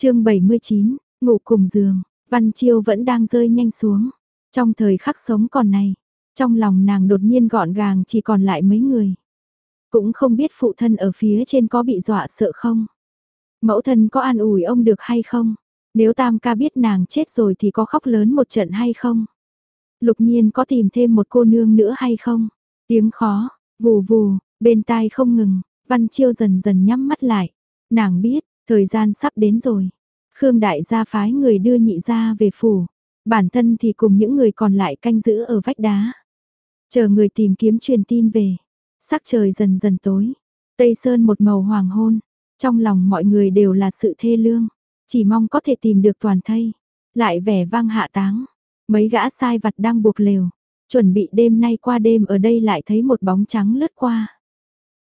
chương 79, ngủ cùng giường, Văn Chiêu vẫn đang rơi nhanh xuống. Trong thời khắc sống còn này, trong lòng nàng đột nhiên gọn gàng chỉ còn lại mấy người. Cũng không biết phụ thân ở phía trên có bị dọa sợ không. Mẫu thân có an ủi ông được hay không? Nếu tam ca biết nàng chết rồi thì có khóc lớn một trận hay không? Lục nhiên có tìm thêm một cô nương nữa hay không? Tiếng khó, vù vù, bên tai không ngừng, Văn Chiêu dần dần nhắm mắt lại. Nàng biết, thời gian sắp đến rồi. Khương Đại gia phái người đưa nhị gia về phủ. Bản thân thì cùng những người còn lại canh giữ ở vách đá. Chờ người tìm kiếm truyền tin về. Sắc trời dần dần tối. Tây Sơn một màu hoàng hôn. Trong lòng mọi người đều là sự thê lương. Chỉ mong có thể tìm được toàn thây. Lại vẻ vang hạ táng. Mấy gã sai vặt đang buộc lều. Chuẩn bị đêm nay qua đêm ở đây lại thấy một bóng trắng lướt qua.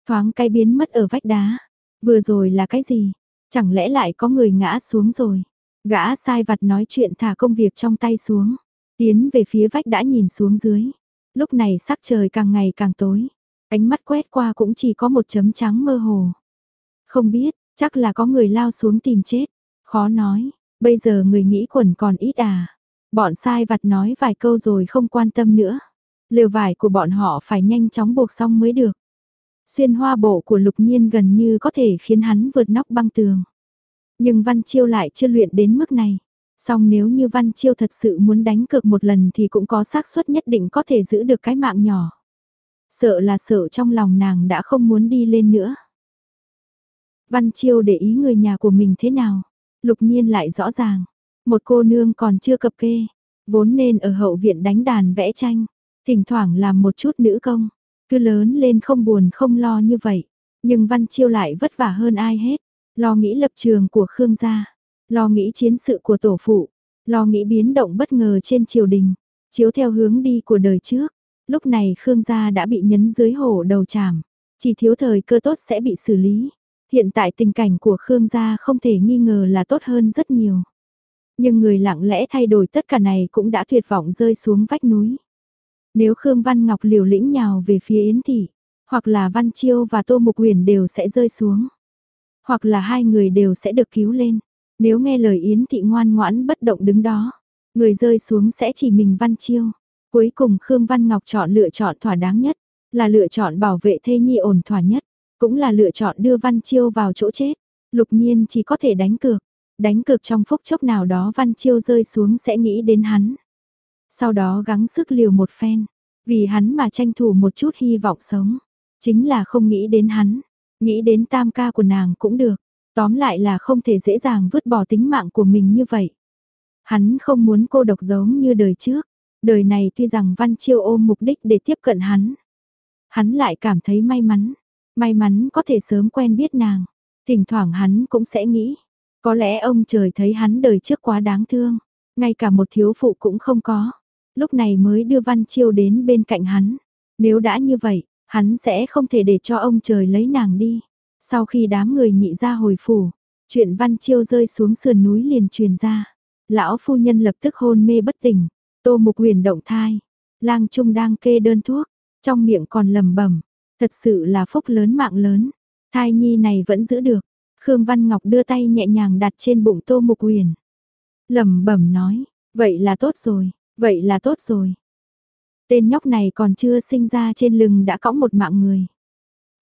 Thoáng cái biến mất ở vách đá. Vừa rồi là cái gì? Chẳng lẽ lại có người ngã xuống rồi? Gã sai vặt nói chuyện thả công việc trong tay xuống. Tiến về phía vách đã nhìn xuống dưới. Lúc này sắc trời càng ngày càng tối. Ánh mắt quét qua cũng chỉ có một chấm trắng mơ hồ. Không biết, chắc là có người lao xuống tìm chết. Khó nói, bây giờ người nghĩ quẩn còn ít à. Bọn sai vặt nói vài câu rồi không quan tâm nữa. Lều vải của bọn họ phải nhanh chóng buộc xong mới được. Xuyên hoa bộ của lục nhiên gần như có thể khiến hắn vượt nóc băng tường. Nhưng Văn Chiêu lại chưa luyện đến mức này. Song nếu như Văn Chiêu thật sự muốn đánh cược một lần thì cũng có xác suất nhất định có thể giữ được cái mạng nhỏ. Sợ là sợ trong lòng nàng đã không muốn đi lên nữa. Văn Chiêu để ý người nhà của mình thế nào. Lục nhiên lại rõ ràng. Một cô nương còn chưa cập kê. Vốn nên ở hậu viện đánh đàn vẽ tranh. Thỉnh thoảng làm một chút nữ công. Cứ lớn lên không buồn không lo như vậy. Nhưng Văn Chiêu lại vất vả hơn ai hết. Lo nghĩ lập trường của Khương gia. Lo nghĩ chiến sự của tổ phụ. Lo nghĩ biến động bất ngờ trên triều đình. Chiếu theo hướng đi của đời trước. Lúc này Khương gia đã bị nhấn dưới hổ đầu chàm. Chỉ thiếu thời cơ tốt sẽ bị xử lý. Hiện tại tình cảnh của Khương gia không thể nghi ngờ là tốt hơn rất nhiều. Nhưng người lặng lẽ thay đổi tất cả này cũng đã tuyệt vọng rơi xuống vách núi. Nếu Khương Văn Ngọc liều lĩnh nhào về phía Yến Thị, hoặc là Văn Chiêu và Tô Mục Huyền đều sẽ rơi xuống. Hoặc là hai người đều sẽ được cứu lên. Nếu nghe lời Yến Thị ngoan ngoãn bất động đứng đó, người rơi xuống sẽ chỉ mình Văn Chiêu. Cuối cùng Khương Văn Ngọc chọn lựa chọn thỏa đáng nhất, là lựa chọn bảo vệ thê nhi ổn thỏa nhất, cũng là lựa chọn đưa Văn Chiêu vào chỗ chết. Lục nhiên chỉ có thể đánh cược, đánh cược trong phút chốc nào đó Văn Chiêu rơi xuống sẽ nghĩ đến hắn. Sau đó gắng sức liều một phen, vì hắn mà tranh thủ một chút hy vọng sống, chính là không nghĩ đến hắn, nghĩ đến tam ca của nàng cũng được, tóm lại là không thể dễ dàng vứt bỏ tính mạng của mình như vậy. Hắn không muốn cô độc giống như đời trước, đời này tuy rằng Văn Chiêu ôm mục đích để tiếp cận hắn. Hắn lại cảm thấy may mắn, may mắn có thể sớm quen biết nàng, thỉnh thoảng hắn cũng sẽ nghĩ, có lẽ ông trời thấy hắn đời trước quá đáng thương, ngay cả một thiếu phụ cũng không có, lúc này mới đưa Văn Chiêu đến bên cạnh hắn. Nếu đã như vậy, hắn sẽ không thể để cho ông trời lấy nàng đi. Sau khi đám người nhị ra hồi phủ, chuyện Văn Chiêu rơi xuống sườn núi liền truyền ra. Lão phu nhân lập tức hôn mê bất tỉnh, Tô Mục Huyền động thai, Lang Trung đang kê đơn thuốc, trong miệng còn lầm bẩm, thật sự là phúc lớn mạng lớn, thai nhi này vẫn giữ được. Khương Văn Ngọc đưa tay nhẹ nhàng đặt trên bụng Tô Mục Huyền. Lẩm bẩm nói, vậy là tốt rồi, vậy là tốt rồi. Tên nhóc này còn chưa sinh ra trên lưng đã cõng một mạng người.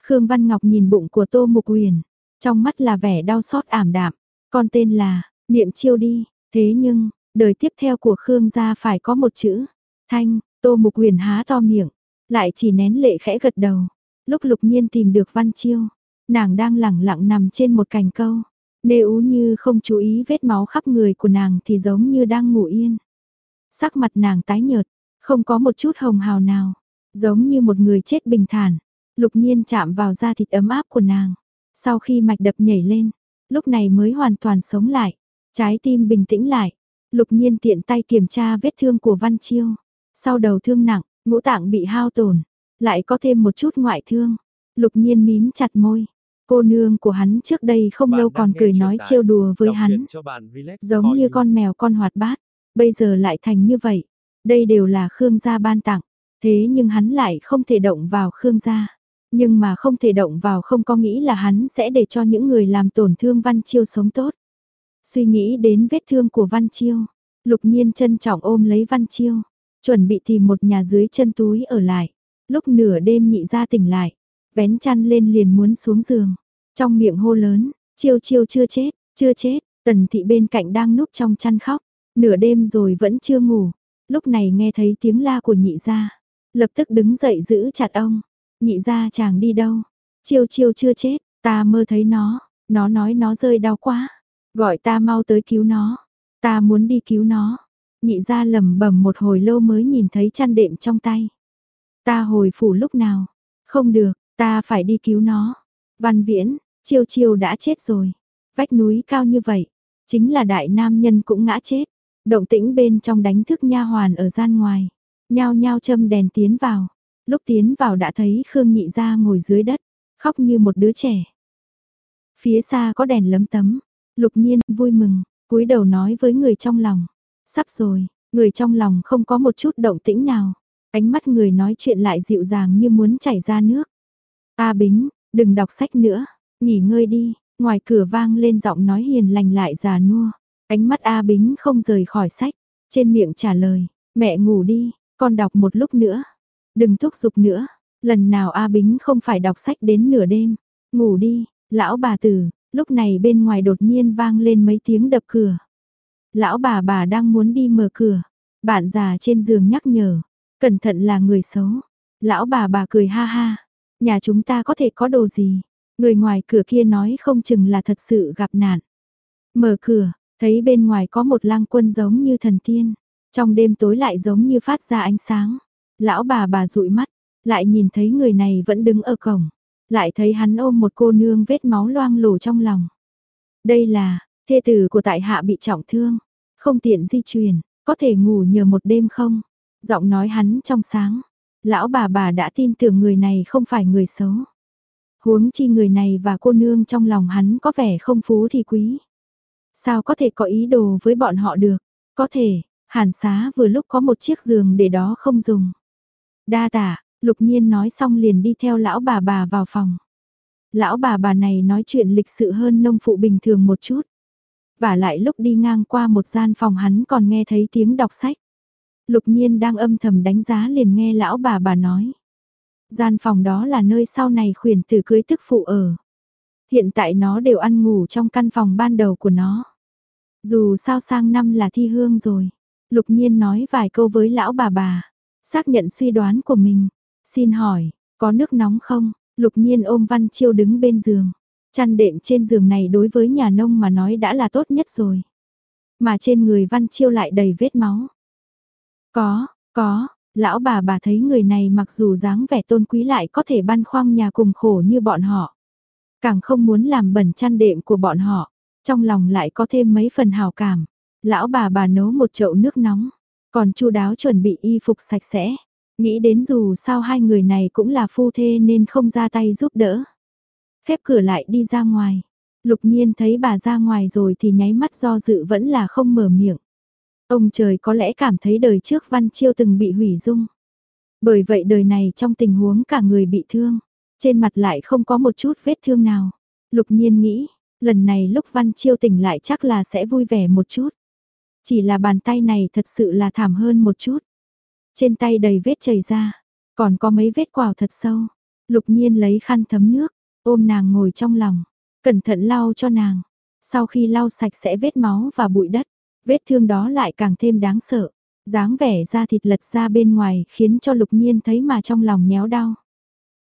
Khương Văn Ngọc nhìn bụng của Tô Mục uyển trong mắt là vẻ đau xót ảm đạm, con tên là, niệm chiêu đi, thế nhưng, đời tiếp theo của Khương gia phải có một chữ, thanh, Tô Mục uyển há to miệng, lại chỉ nén lệ khẽ gật đầu. Lúc lục nhiên tìm được Văn Chiêu, nàng đang lẳng lặng nằm trên một cành câu. Nếu như không chú ý vết máu khắp người của nàng thì giống như đang ngủ yên. Sắc mặt nàng tái nhợt, không có một chút hồng hào nào, giống như một người chết bình thản. Lục nhiên chạm vào da thịt ấm áp của nàng. Sau khi mạch đập nhảy lên, lúc này mới hoàn toàn sống lại. Trái tim bình tĩnh lại. Lục nhiên tiện tay kiểm tra vết thương của Văn Chiêu. Sau đầu thương nặng, ngũ tạng bị hao tổn. Lại có thêm một chút ngoại thương. Lục nhiên mím chặt môi. Cô nương của hắn trước đây không lâu còn cười nói trêu đùa với hắn. Giống như con mèo con hoạt bát. Bây giờ lại thành như vậy. Đây đều là Khương gia ban tặng. Thế nhưng hắn lại không thể động vào Khương gia. Nhưng mà không thể động vào không có nghĩ là hắn sẽ để cho những người làm tổn thương Văn Chiêu sống tốt. Suy nghĩ đến vết thương của Văn Chiêu, Lục Nhiên trân trọng ôm lấy Văn Chiêu, chuẩn bị tìm một nhà dưới chân túi ở lại. Lúc nửa đêm nhị ra tỉnh lại, vén chăn lên liền muốn xuống giường. Trong miệng hô lớn, Chiêu Chiêu chưa chết, chưa chết, tần thị bên cạnh đang núp trong chăn khóc. Nửa đêm rồi vẫn chưa ngủ, lúc này nghe thấy tiếng la của nhị gia, lập tức đứng dậy giữ chặt ông. Nhị gia chàng đi đâu? Chiêu chiêu chưa chết, ta mơ thấy nó, nó nói nó rơi đau quá, gọi ta mau tới cứu nó, ta muốn đi cứu nó. Nhị gia lẩm bẩm một hồi lâu mới nhìn thấy chăn đệm trong tay. Ta hồi phủ lúc nào? Không được, ta phải đi cứu nó. Văn Viễn, Chiêu Chiêu đã chết rồi. Vách núi cao như vậy, chính là đại nam nhân cũng ngã chết. Động tĩnh bên trong đánh thức nha hoàn ở gian ngoài, nhao nhao châm đèn tiến vào. Lúc tiến vào đã thấy Khương Nhị gia ngồi dưới đất, khóc như một đứa trẻ. Phía xa có đèn lấm tấm, Lục Nhiên vui mừng, cúi đầu nói với người trong lòng, sắp rồi, người trong lòng không có một chút động tĩnh nào, ánh mắt người nói chuyện lại dịu dàng như muốn chảy ra nước. A Bính, đừng đọc sách nữa, nghỉ ngơi đi, ngoài cửa vang lên giọng nói hiền lành lại già nua. Ánh mắt A Bính không rời khỏi sách, trên miệng trả lời, mẹ ngủ đi, con đọc một lúc nữa. Đừng thúc giục nữa, lần nào A Bính không phải đọc sách đến nửa đêm, ngủ đi, lão bà tử, lúc này bên ngoài đột nhiên vang lên mấy tiếng đập cửa. Lão bà bà đang muốn đi mở cửa, bạn già trên giường nhắc nhở, cẩn thận là người xấu. Lão bà bà cười ha ha, nhà chúng ta có thể có đồ gì? Người ngoài cửa kia nói không chừng là thật sự gặp nạn. Mở cửa, Thấy bên ngoài có một lang quân giống như thần tiên, trong đêm tối lại giống như phát ra ánh sáng. Lão bà bà dụi mắt, lại nhìn thấy người này vẫn đứng ở cổng, lại thấy hắn ôm một cô nương vết máu loang lổ trong lòng. Đây là, thê tử của tại hạ bị trọng thương, không tiện di chuyển, có thể ngủ nhờ một đêm không? Giọng nói hắn trong sáng, lão bà bà đã tin tưởng người này không phải người xấu. Huống chi người này và cô nương trong lòng hắn có vẻ không phú thì quý. Sao có thể có ý đồ với bọn họ được? Có thể, hàn xá vừa lúc có một chiếc giường để đó không dùng. Đa tả, lục nhiên nói xong liền đi theo lão bà bà vào phòng. Lão bà bà này nói chuyện lịch sự hơn nông phụ bình thường một chút. Và lại lúc đi ngang qua một gian phòng hắn còn nghe thấy tiếng đọc sách. Lục nhiên đang âm thầm đánh giá liền nghe lão bà bà nói. Gian phòng đó là nơi sau này khuyển tử cưới tức phụ ở. Hiện tại nó đều ăn ngủ trong căn phòng ban đầu của nó. Dù sao sang năm là thi hương rồi. Lục nhiên nói vài câu với lão bà bà. Xác nhận suy đoán của mình. Xin hỏi, có nước nóng không? Lục nhiên ôm Văn Chiêu đứng bên giường. Chăn đệm trên giường này đối với nhà nông mà nói đã là tốt nhất rồi. Mà trên người Văn Chiêu lại đầy vết máu. Có, có, lão bà bà thấy người này mặc dù dáng vẻ tôn quý lại có thể băn khoang nhà cùng khổ như bọn họ. Càng không muốn làm bẩn chăn đệm của bọn họ, trong lòng lại có thêm mấy phần hào cảm. Lão bà bà nấu một chậu nước nóng, còn chu đáo chuẩn bị y phục sạch sẽ. Nghĩ đến dù sao hai người này cũng là phu thê nên không ra tay giúp đỡ. Khép cửa lại đi ra ngoài. Lục nhiên thấy bà ra ngoài rồi thì nháy mắt do dự vẫn là không mở miệng. Ông trời có lẽ cảm thấy đời trước Văn Chiêu từng bị hủy dung. Bởi vậy đời này trong tình huống cả người bị thương, trên mặt lại không có một chút vết thương nào. Lục nhiên nghĩ, lần này lúc Văn Chiêu tỉnh lại chắc là sẽ vui vẻ một chút. Chỉ là bàn tay này thật sự là thảm hơn một chút. Trên tay đầy vết chảy ra, còn có mấy vết quào thật sâu. Lục nhiên lấy khăn thấm nước, ôm nàng ngồi trong lòng, cẩn thận lau cho nàng. Sau khi lau sạch sẽ vết máu và bụi đất, vết thương đó lại càng thêm đáng sợ. dáng vẻ da thịt lật ra bên ngoài khiến cho lục nhiên thấy mà trong lòng nhéo đau.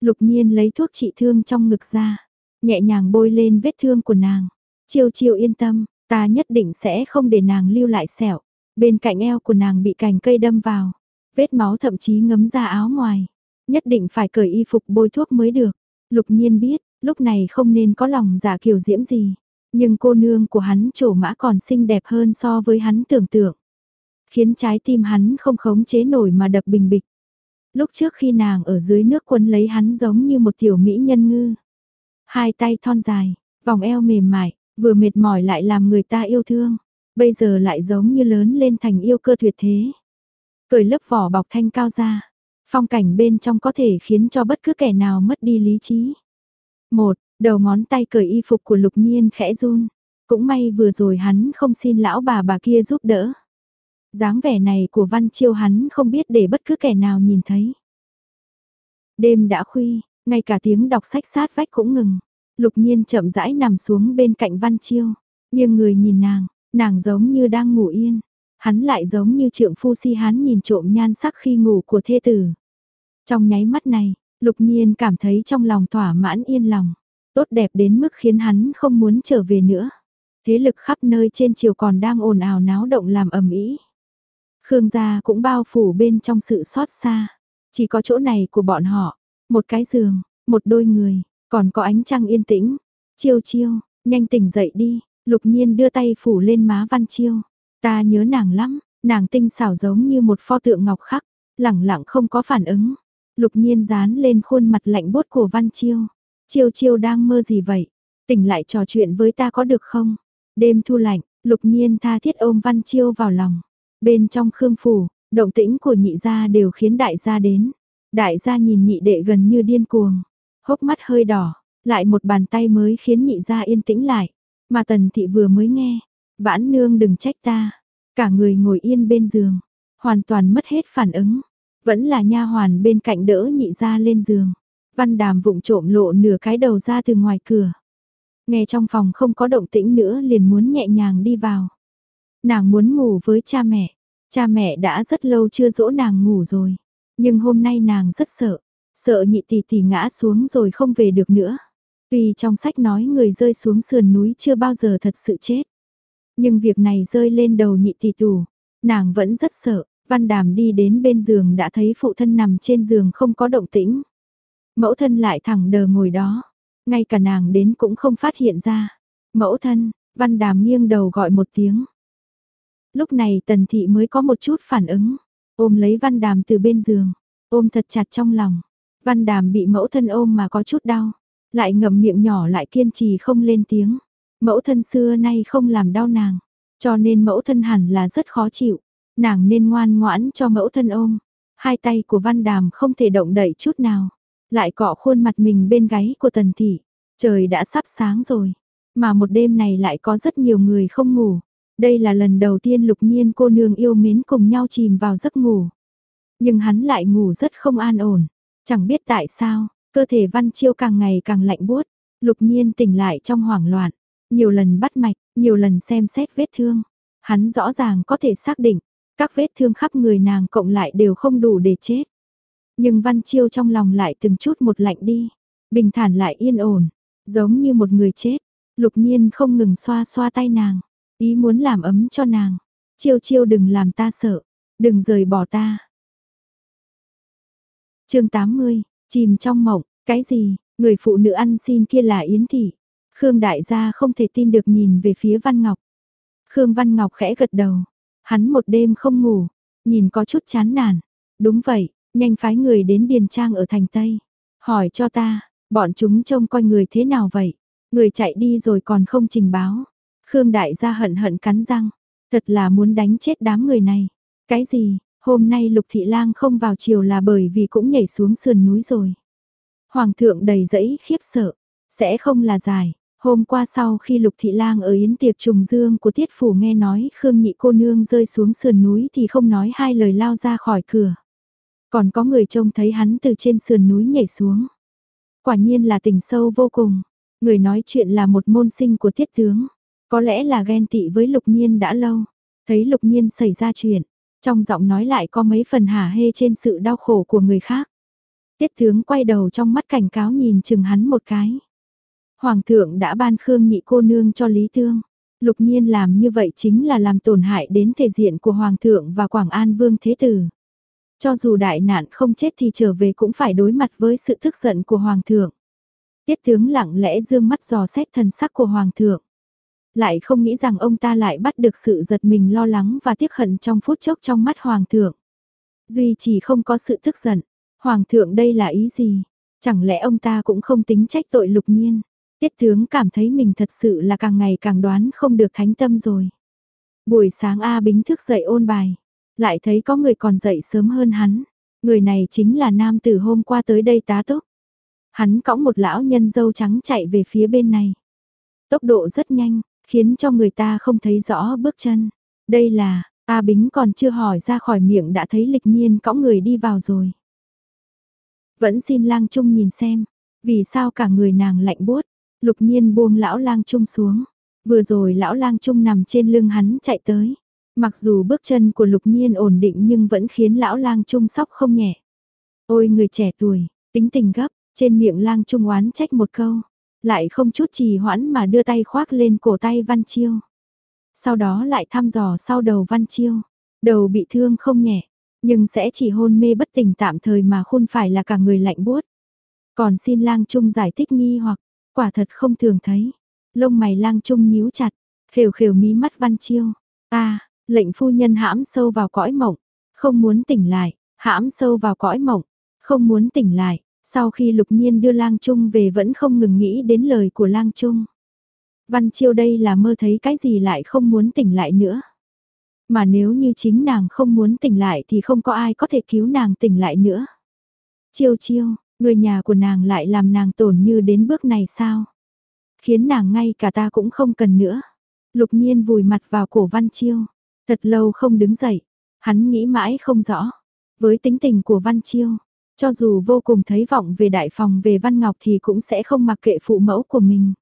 Lục nhiên lấy thuốc trị thương trong ngực ra, nhẹ nhàng bôi lên vết thương của nàng. Chiêu chiêu yên tâm, ta nhất định sẽ không để nàng lưu lại sẹo. Bên cạnh eo của nàng bị cành cây đâm vào, vết máu thậm chí ngấm ra áo ngoài. Nhất định phải cởi y phục bôi thuốc mới được. Lục nhiên biết, lúc này không nên có lòng giả kiều diễm gì. Nhưng cô nương của hắn trổ mã còn xinh đẹp hơn so với hắn tưởng tượng. Khiến trái tim hắn không khống chế nổi mà đập bình bịch. Lúc trước khi nàng ở dưới nước quân lấy hắn giống như một tiểu mỹ nhân ngư. Hai tay thon dài, vòng eo mềm mại, vừa mệt mỏi lại làm người ta yêu thương. Bây giờ lại giống như lớn lên thành yêu cơ tuyệt thế. Cởi lớp vỏ bọc thanh cao ra. Phong cảnh bên trong có thể khiến cho bất cứ kẻ nào mất đi lý trí. Một, đầu ngón tay cởi y phục của lục nhiên khẽ run. Cũng may vừa rồi hắn không xin lão bà bà kia giúp đỡ dáng vẻ này của Văn Chiêu hắn không biết để bất cứ kẻ nào nhìn thấy. Đêm đã khuya, ngay cả tiếng đọc sách sát vách cũng ngừng. Lục nhiên chậm rãi nằm xuống bên cạnh Văn Chiêu. Nhưng người nhìn nàng, nàng giống như đang ngủ yên. Hắn lại giống như trượng phu si hắn nhìn trộm nhan sắc khi ngủ của thê tử. Trong nháy mắt này, lục nhiên cảm thấy trong lòng thỏa mãn yên lòng. Tốt đẹp đến mức khiến hắn không muốn trở về nữa. Thế lực khắp nơi trên chiều còn đang ồn ào náo động làm ầm ĩ. Khương gia cũng bao phủ bên trong sự xót xa. Chỉ có chỗ này của bọn họ, một cái giường, một đôi người, còn có ánh trăng yên tĩnh. Chiêu chiêu, nhanh tỉnh dậy đi, lục nhiên đưa tay phủ lên má văn chiêu. Ta nhớ nàng lắm, nàng tinh xảo giống như một pho tượng ngọc khắc, lẳng lặng không có phản ứng. Lục nhiên dán lên khuôn mặt lạnh bốt của văn chiêu. Chiêu chiêu đang mơ gì vậy? Tỉnh lại trò chuyện với ta có được không? Đêm thu lạnh, lục nhiên tha thiết ôm văn chiêu vào lòng. Bên trong khương phủ, động tĩnh của nhị gia đều khiến đại gia đến. Đại gia nhìn nhị đệ gần như điên cuồng, hốc mắt hơi đỏ, lại một bàn tay mới khiến nhị gia yên tĩnh lại. Mà tần thị vừa mới nghe, vãn nương đừng trách ta. Cả người ngồi yên bên giường, hoàn toàn mất hết phản ứng. Vẫn là nha hoàn bên cạnh đỡ nhị gia lên giường. Văn đàm vụng trộm lộ nửa cái đầu ra từ ngoài cửa. Nghe trong phòng không có động tĩnh nữa liền muốn nhẹ nhàng đi vào. Nàng muốn ngủ với cha mẹ. Cha mẹ đã rất lâu chưa dỗ nàng ngủ rồi. Nhưng hôm nay nàng rất sợ. Sợ nhị tỷ tỷ ngã xuống rồi không về được nữa. Tuy trong sách nói người rơi xuống sườn núi chưa bao giờ thật sự chết. Nhưng việc này rơi lên đầu nhị tỷ tù. Nàng vẫn rất sợ. Văn đàm đi đến bên giường đã thấy phụ thân nằm trên giường không có động tĩnh. Mẫu thân lại thẳng đờ ngồi đó. Ngay cả nàng đến cũng không phát hiện ra. Mẫu thân, văn đàm nghiêng đầu gọi một tiếng. Lúc này tần thị mới có một chút phản ứng. Ôm lấy văn đàm từ bên giường. Ôm thật chặt trong lòng. Văn đàm bị mẫu thân ôm mà có chút đau. Lại ngậm miệng nhỏ lại kiên trì không lên tiếng. Mẫu thân xưa nay không làm đau nàng. Cho nên mẫu thân hẳn là rất khó chịu. Nàng nên ngoan ngoãn cho mẫu thân ôm. Hai tay của văn đàm không thể động đậy chút nào lại cọ khuôn mặt mình bên gáy của tần thị. Trời đã sắp sáng rồi, mà một đêm này lại có rất nhiều người không ngủ. Đây là lần đầu tiên lục nhiên cô nương yêu mến cùng nhau chìm vào giấc ngủ. Nhưng hắn lại ngủ rất không an ổn. Chẳng biết tại sao, cơ thể văn chiêu càng ngày càng lạnh buốt. Lục nhiên tỉnh lại trong hoảng loạn. Nhiều lần bắt mạch, nhiều lần xem xét vết thương. Hắn rõ ràng có thể xác định, các vết thương khắp người nàng cộng lại đều không đủ để chết. Nhưng Văn Chiêu trong lòng lại từng chút một lạnh đi, bình thản lại yên ổn, giống như một người chết. Lục nhiên không ngừng xoa xoa tay nàng, ý muốn làm ấm cho nàng. Chiêu chiêu đừng làm ta sợ, đừng rời bỏ ta. chương 80, chìm trong mộng, cái gì, người phụ nữ ăn xin kia là Yến Thị. Khương đại gia không thể tin được nhìn về phía Văn Ngọc. Khương Văn Ngọc khẽ gật đầu, hắn một đêm không ngủ, nhìn có chút chán nản. Đúng vậy, nhanh phái người đến Điền Trang ở thành Tây. Hỏi cho ta, bọn chúng trông coi người thế nào vậy? Người chạy đi rồi còn không trình báo. Khương Đại gia hận hận cắn răng, thật là muốn đánh chết đám người này. Cái gì, hôm nay Lục Thị Lang không vào chiều là bởi vì cũng nhảy xuống sườn núi rồi. Hoàng thượng đầy dẫy khiếp sợ, sẽ không là dài. Hôm qua sau khi Lục Thị Lang ở yến tiệc trùng dương của Tiết Phủ nghe nói Khương Nhị cô nương rơi xuống sườn núi thì không nói hai lời lao ra khỏi cửa. Còn có người trông thấy hắn từ trên sườn núi nhảy xuống. Quả nhiên là tình sâu vô cùng. Người nói chuyện là một môn sinh của tiết tướng. Có lẽ là ghen tị với lục nhiên đã lâu. Thấy lục nhiên xảy ra chuyện. Trong giọng nói lại có mấy phần hả hê trên sự đau khổ của người khác. Tiết tướng quay đầu trong mắt cảnh cáo nhìn chừng hắn một cái. Hoàng thượng đã ban khương nhị cô nương cho Lý Tương. Lục nhiên làm như vậy chính là làm tổn hại đến thể diện của Hoàng thượng và Quảng An Vương Thế Tử. Cho dù đại nạn không chết thì trở về cũng phải đối mặt với sự tức giận của Hoàng thượng. Tiết tướng lặng lẽ dương mắt dò xét thần sắc của Hoàng thượng. Lại không nghĩ rằng ông ta lại bắt được sự giật mình lo lắng và tiếc hận trong phút chốc trong mắt Hoàng thượng. Duy chỉ không có sự tức giận. Hoàng thượng đây là ý gì? Chẳng lẽ ông ta cũng không tính trách tội lục nhiên? Tiết tướng cảm thấy mình thật sự là càng ngày càng đoán không được thánh tâm rồi. Buổi sáng A Bính thức dậy ôn bài. Lại thấy có người còn dậy sớm hơn hắn. Người này chính là nam tử hôm qua tới đây tá túc. Hắn cõng một lão nhân dâu trắng chạy về phía bên này. Tốc độ rất nhanh, khiến cho người ta không thấy rõ bước chân. Đây là, A Bính còn chưa hỏi ra khỏi miệng đã thấy lịch nhiên cõng người đi vào rồi. Vẫn xin lang trung nhìn xem, vì sao cả người nàng lạnh buốt lục nhiên buông lão lang trung xuống. Vừa rồi lão lang trung nằm trên lưng hắn chạy tới. Mặc dù bước chân của lục nhiên ổn định nhưng vẫn khiến lão lang trung sóc không nhẹ. Ôi người trẻ tuổi, tính tình gấp, trên miệng lang trung oán trách một câu. Lại không chút trì hoãn mà đưa tay khoác lên cổ tay Văn Chiêu. Sau đó lại thăm dò sau đầu Văn Chiêu. Đầu bị thương không nhẹ, nhưng sẽ chỉ hôn mê bất tỉnh tạm thời mà khôn phải là cả người lạnh buốt. Còn xin lang trung giải thích nghi hoặc, quả thật không thường thấy. Lông mày lang trung nhíu chặt, khều khều mí mắt Văn Chiêu. Ta, lệnh phu nhân hãm sâu vào cõi mộng, không muốn tỉnh lại, hãm sâu vào cõi mộng, không muốn tỉnh lại. Sau khi lục nhiên đưa lang trung về vẫn không ngừng nghĩ đến lời của lang trung. Văn Chiêu đây là mơ thấy cái gì lại không muốn tỉnh lại nữa. Mà nếu như chính nàng không muốn tỉnh lại thì không có ai có thể cứu nàng tỉnh lại nữa. Chiêu chiêu, người nhà của nàng lại làm nàng tổn như đến bước này sao? Khiến nàng ngay cả ta cũng không cần nữa. Lục nhiên vùi mặt vào cổ Văn Chiêu. Thật lâu không đứng dậy. Hắn nghĩ mãi không rõ. Với tính tình của Văn Chiêu, cho dù vô cùng thấy vọng về đại phòng về Văn Ngọc thì cũng sẽ không mặc kệ phụ mẫu của mình.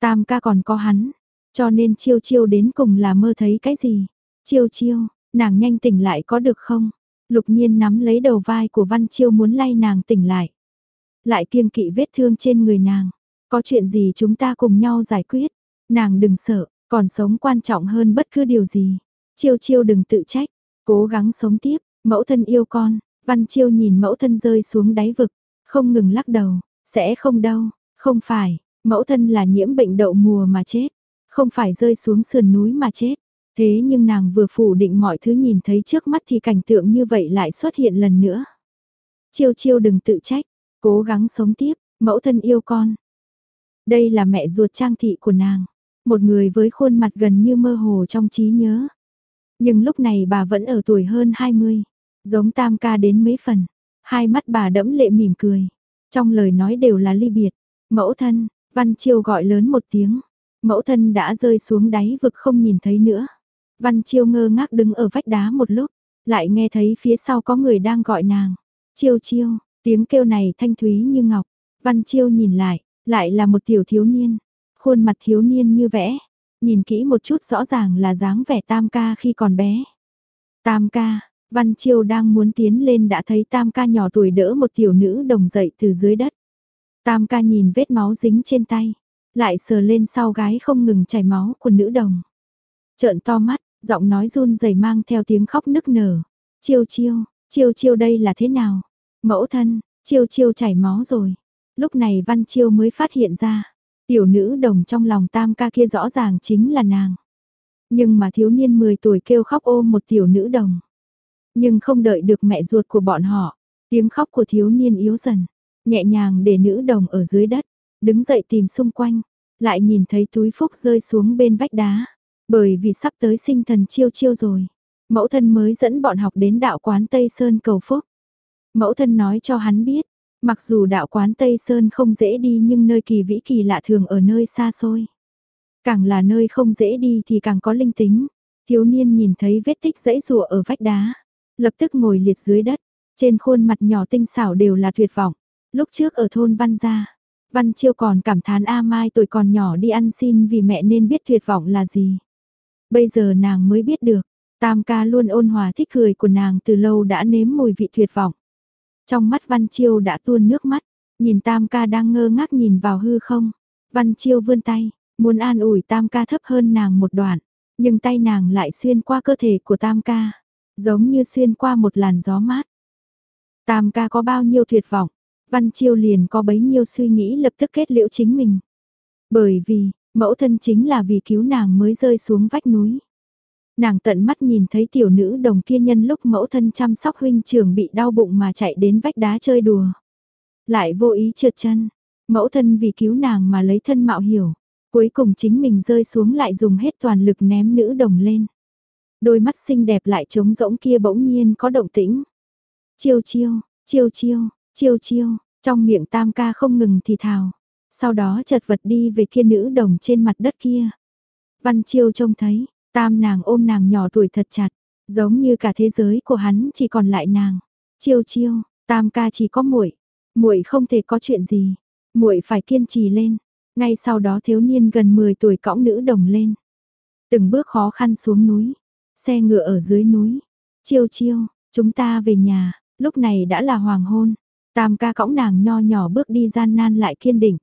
Tam ca còn có hắn, cho nên chiêu chiêu đến cùng là mơ thấy cái gì. Chiêu chiêu, nàng nhanh tỉnh lại có được không? Lục nhiên nắm lấy đầu vai của Văn Chiêu muốn lay nàng tỉnh lại. Lại kiêng kỵ vết thương trên người nàng. Có chuyện gì chúng ta cùng nhau giải quyết. Nàng đừng sợ, còn sống quan trọng hơn bất cứ điều gì. Chiêu chiêu đừng tự trách, cố gắng sống tiếp, mẫu thân yêu con. Văn Chiêu nhìn mẫu thân rơi xuống đáy vực, không ngừng lắc đầu, sẽ không đâu, không phải, mẫu thân là nhiễm bệnh đậu mùa mà chết, không phải rơi xuống sườn núi mà chết. Thế nhưng nàng vừa phủ định mọi thứ nhìn thấy trước mắt thì cảnh tượng như vậy lại xuất hiện lần nữa. Chiêu chiêu đừng tự trách, cố gắng sống tiếp, mẫu thân yêu con. Đây là mẹ ruột trang thị của nàng, một người với khuôn mặt gần như mơ hồ trong trí nhớ. Nhưng lúc này bà vẫn ở tuổi hơn 20, giống tam ca đến mấy phần, hai mắt bà đẫm lệ mỉm cười. Trong lời nói đều là ly biệt, mẫu thân, Văn Chiêu gọi lớn một tiếng, mẫu thân đã rơi xuống đáy vực không nhìn thấy nữa. Văn Chiêu ngơ ngác đứng ở vách đá một lúc, lại nghe thấy phía sau có người đang gọi nàng. Chiêu chiêu, tiếng kêu này thanh thúy như ngọc. Văn Chiêu nhìn lại, lại là một tiểu thiếu niên. Khuôn mặt thiếu niên như vẽ, nhìn kỹ một chút rõ ràng là dáng vẻ tam ca khi còn bé. Tam ca, Văn Chiêu đang muốn tiến lên đã thấy tam ca nhỏ tuổi đỡ một tiểu nữ đồng dậy từ dưới đất. Tam ca nhìn vết máu dính trên tay, lại sờ lên sau gái không ngừng chảy máu của nữ đồng. Trợn to mắt, giọng nói run rẩy mang theo tiếng khóc nức nở. Chiêu chiêu, chiêu chiêu đây là thế nào? Mẫu thân, chiêu chiêu chảy máu rồi. Lúc này Văn Chiêu mới phát hiện ra, tiểu nữ đồng trong lòng tam ca kia rõ ràng chính là nàng. Nhưng mà thiếu niên 10 tuổi kêu khóc ôm một tiểu nữ đồng. Nhưng không đợi được mẹ ruột của bọn họ, tiếng khóc của thiếu niên yếu dần, nhẹ nhàng để nữ đồng ở dưới đất, đứng dậy tìm xung quanh, lại nhìn thấy túi phúc rơi xuống bên vách đá. Bởi vì sắp tới sinh thần chiêu chiêu rồi, mẫu thân mới dẫn bọn học đến đạo quán Tây Sơn cầu phúc. Mẫu thân nói cho hắn biết, mặc dù đạo quán Tây Sơn không dễ đi nhưng nơi kỳ vĩ kỳ lạ thường ở nơi xa xôi. Càng là nơi không dễ đi thì càng có linh tính. Thiếu niên nhìn thấy vết tích dãy rùa ở vách đá, lập tức ngồi liệt dưới đất, trên khuôn mặt nhỏ tinh xảo đều là tuyệt vọng. Lúc trước ở thôn Văn Gia, Văn Chiêu còn cảm thán A Mai tuổi còn nhỏ đi ăn xin vì mẹ nên biết tuyệt vọng là gì. Bây giờ nàng mới biết được, Tam ca luôn ôn hòa thích cười của nàng từ lâu đã nếm mùi vị tuyệt vọng. Trong mắt Văn Chiêu đã tuôn nước mắt, nhìn Tam ca đang ngơ ngác nhìn vào hư không. Văn Chiêu vươn tay, muốn an ủi Tam ca thấp hơn nàng một đoạn, nhưng tay nàng lại xuyên qua cơ thể của Tam ca, giống như xuyên qua một làn gió mát. Tam ca có bao nhiêu tuyệt vọng, Văn Chiêu liền có bấy nhiêu suy nghĩ lập tức kết liễu chính mình. Bởi vì, mẫu thân chính là vì cứu nàng mới rơi xuống vách núi. Nàng tận mắt nhìn thấy tiểu nữ đồng kia nhân lúc mẫu thân chăm sóc huynh trưởng bị đau bụng mà chạy đến vách đá chơi đùa. Lại vô ý trượt chân, mẫu thân vì cứu nàng mà lấy thân mạo hiểu. Cuối cùng chính mình rơi xuống lại dùng hết toàn lực ném nữ đồng lên. Đôi mắt xinh đẹp lại trống rỗng kia bỗng nhiên có động tĩnh. Chiêu chiêu, chiêu chiêu, chiêu chiêu, trong miệng tam ca không ngừng thì thào. Sau đó chật vật đi về kia nữ đồng trên mặt đất kia. Văn Chiêu trông thấy, tam nàng ôm nàng nhỏ tuổi thật chặt, giống như cả thế giới của hắn chỉ còn lại nàng. Chiêu chiêu, tam ca chỉ có muội, muội không thể có chuyện gì, muội phải kiên trì lên. Ngay sau đó thiếu niên gần 10 tuổi cõng nữ đồng lên. Từng bước khó khăn xuống núi, xe ngựa ở dưới núi. Chiêu chiêu, chúng ta về nhà, lúc này đã là hoàng hôn. Tam ca cõng nàng nho nhỏ bước đi gian nan lại kiên định.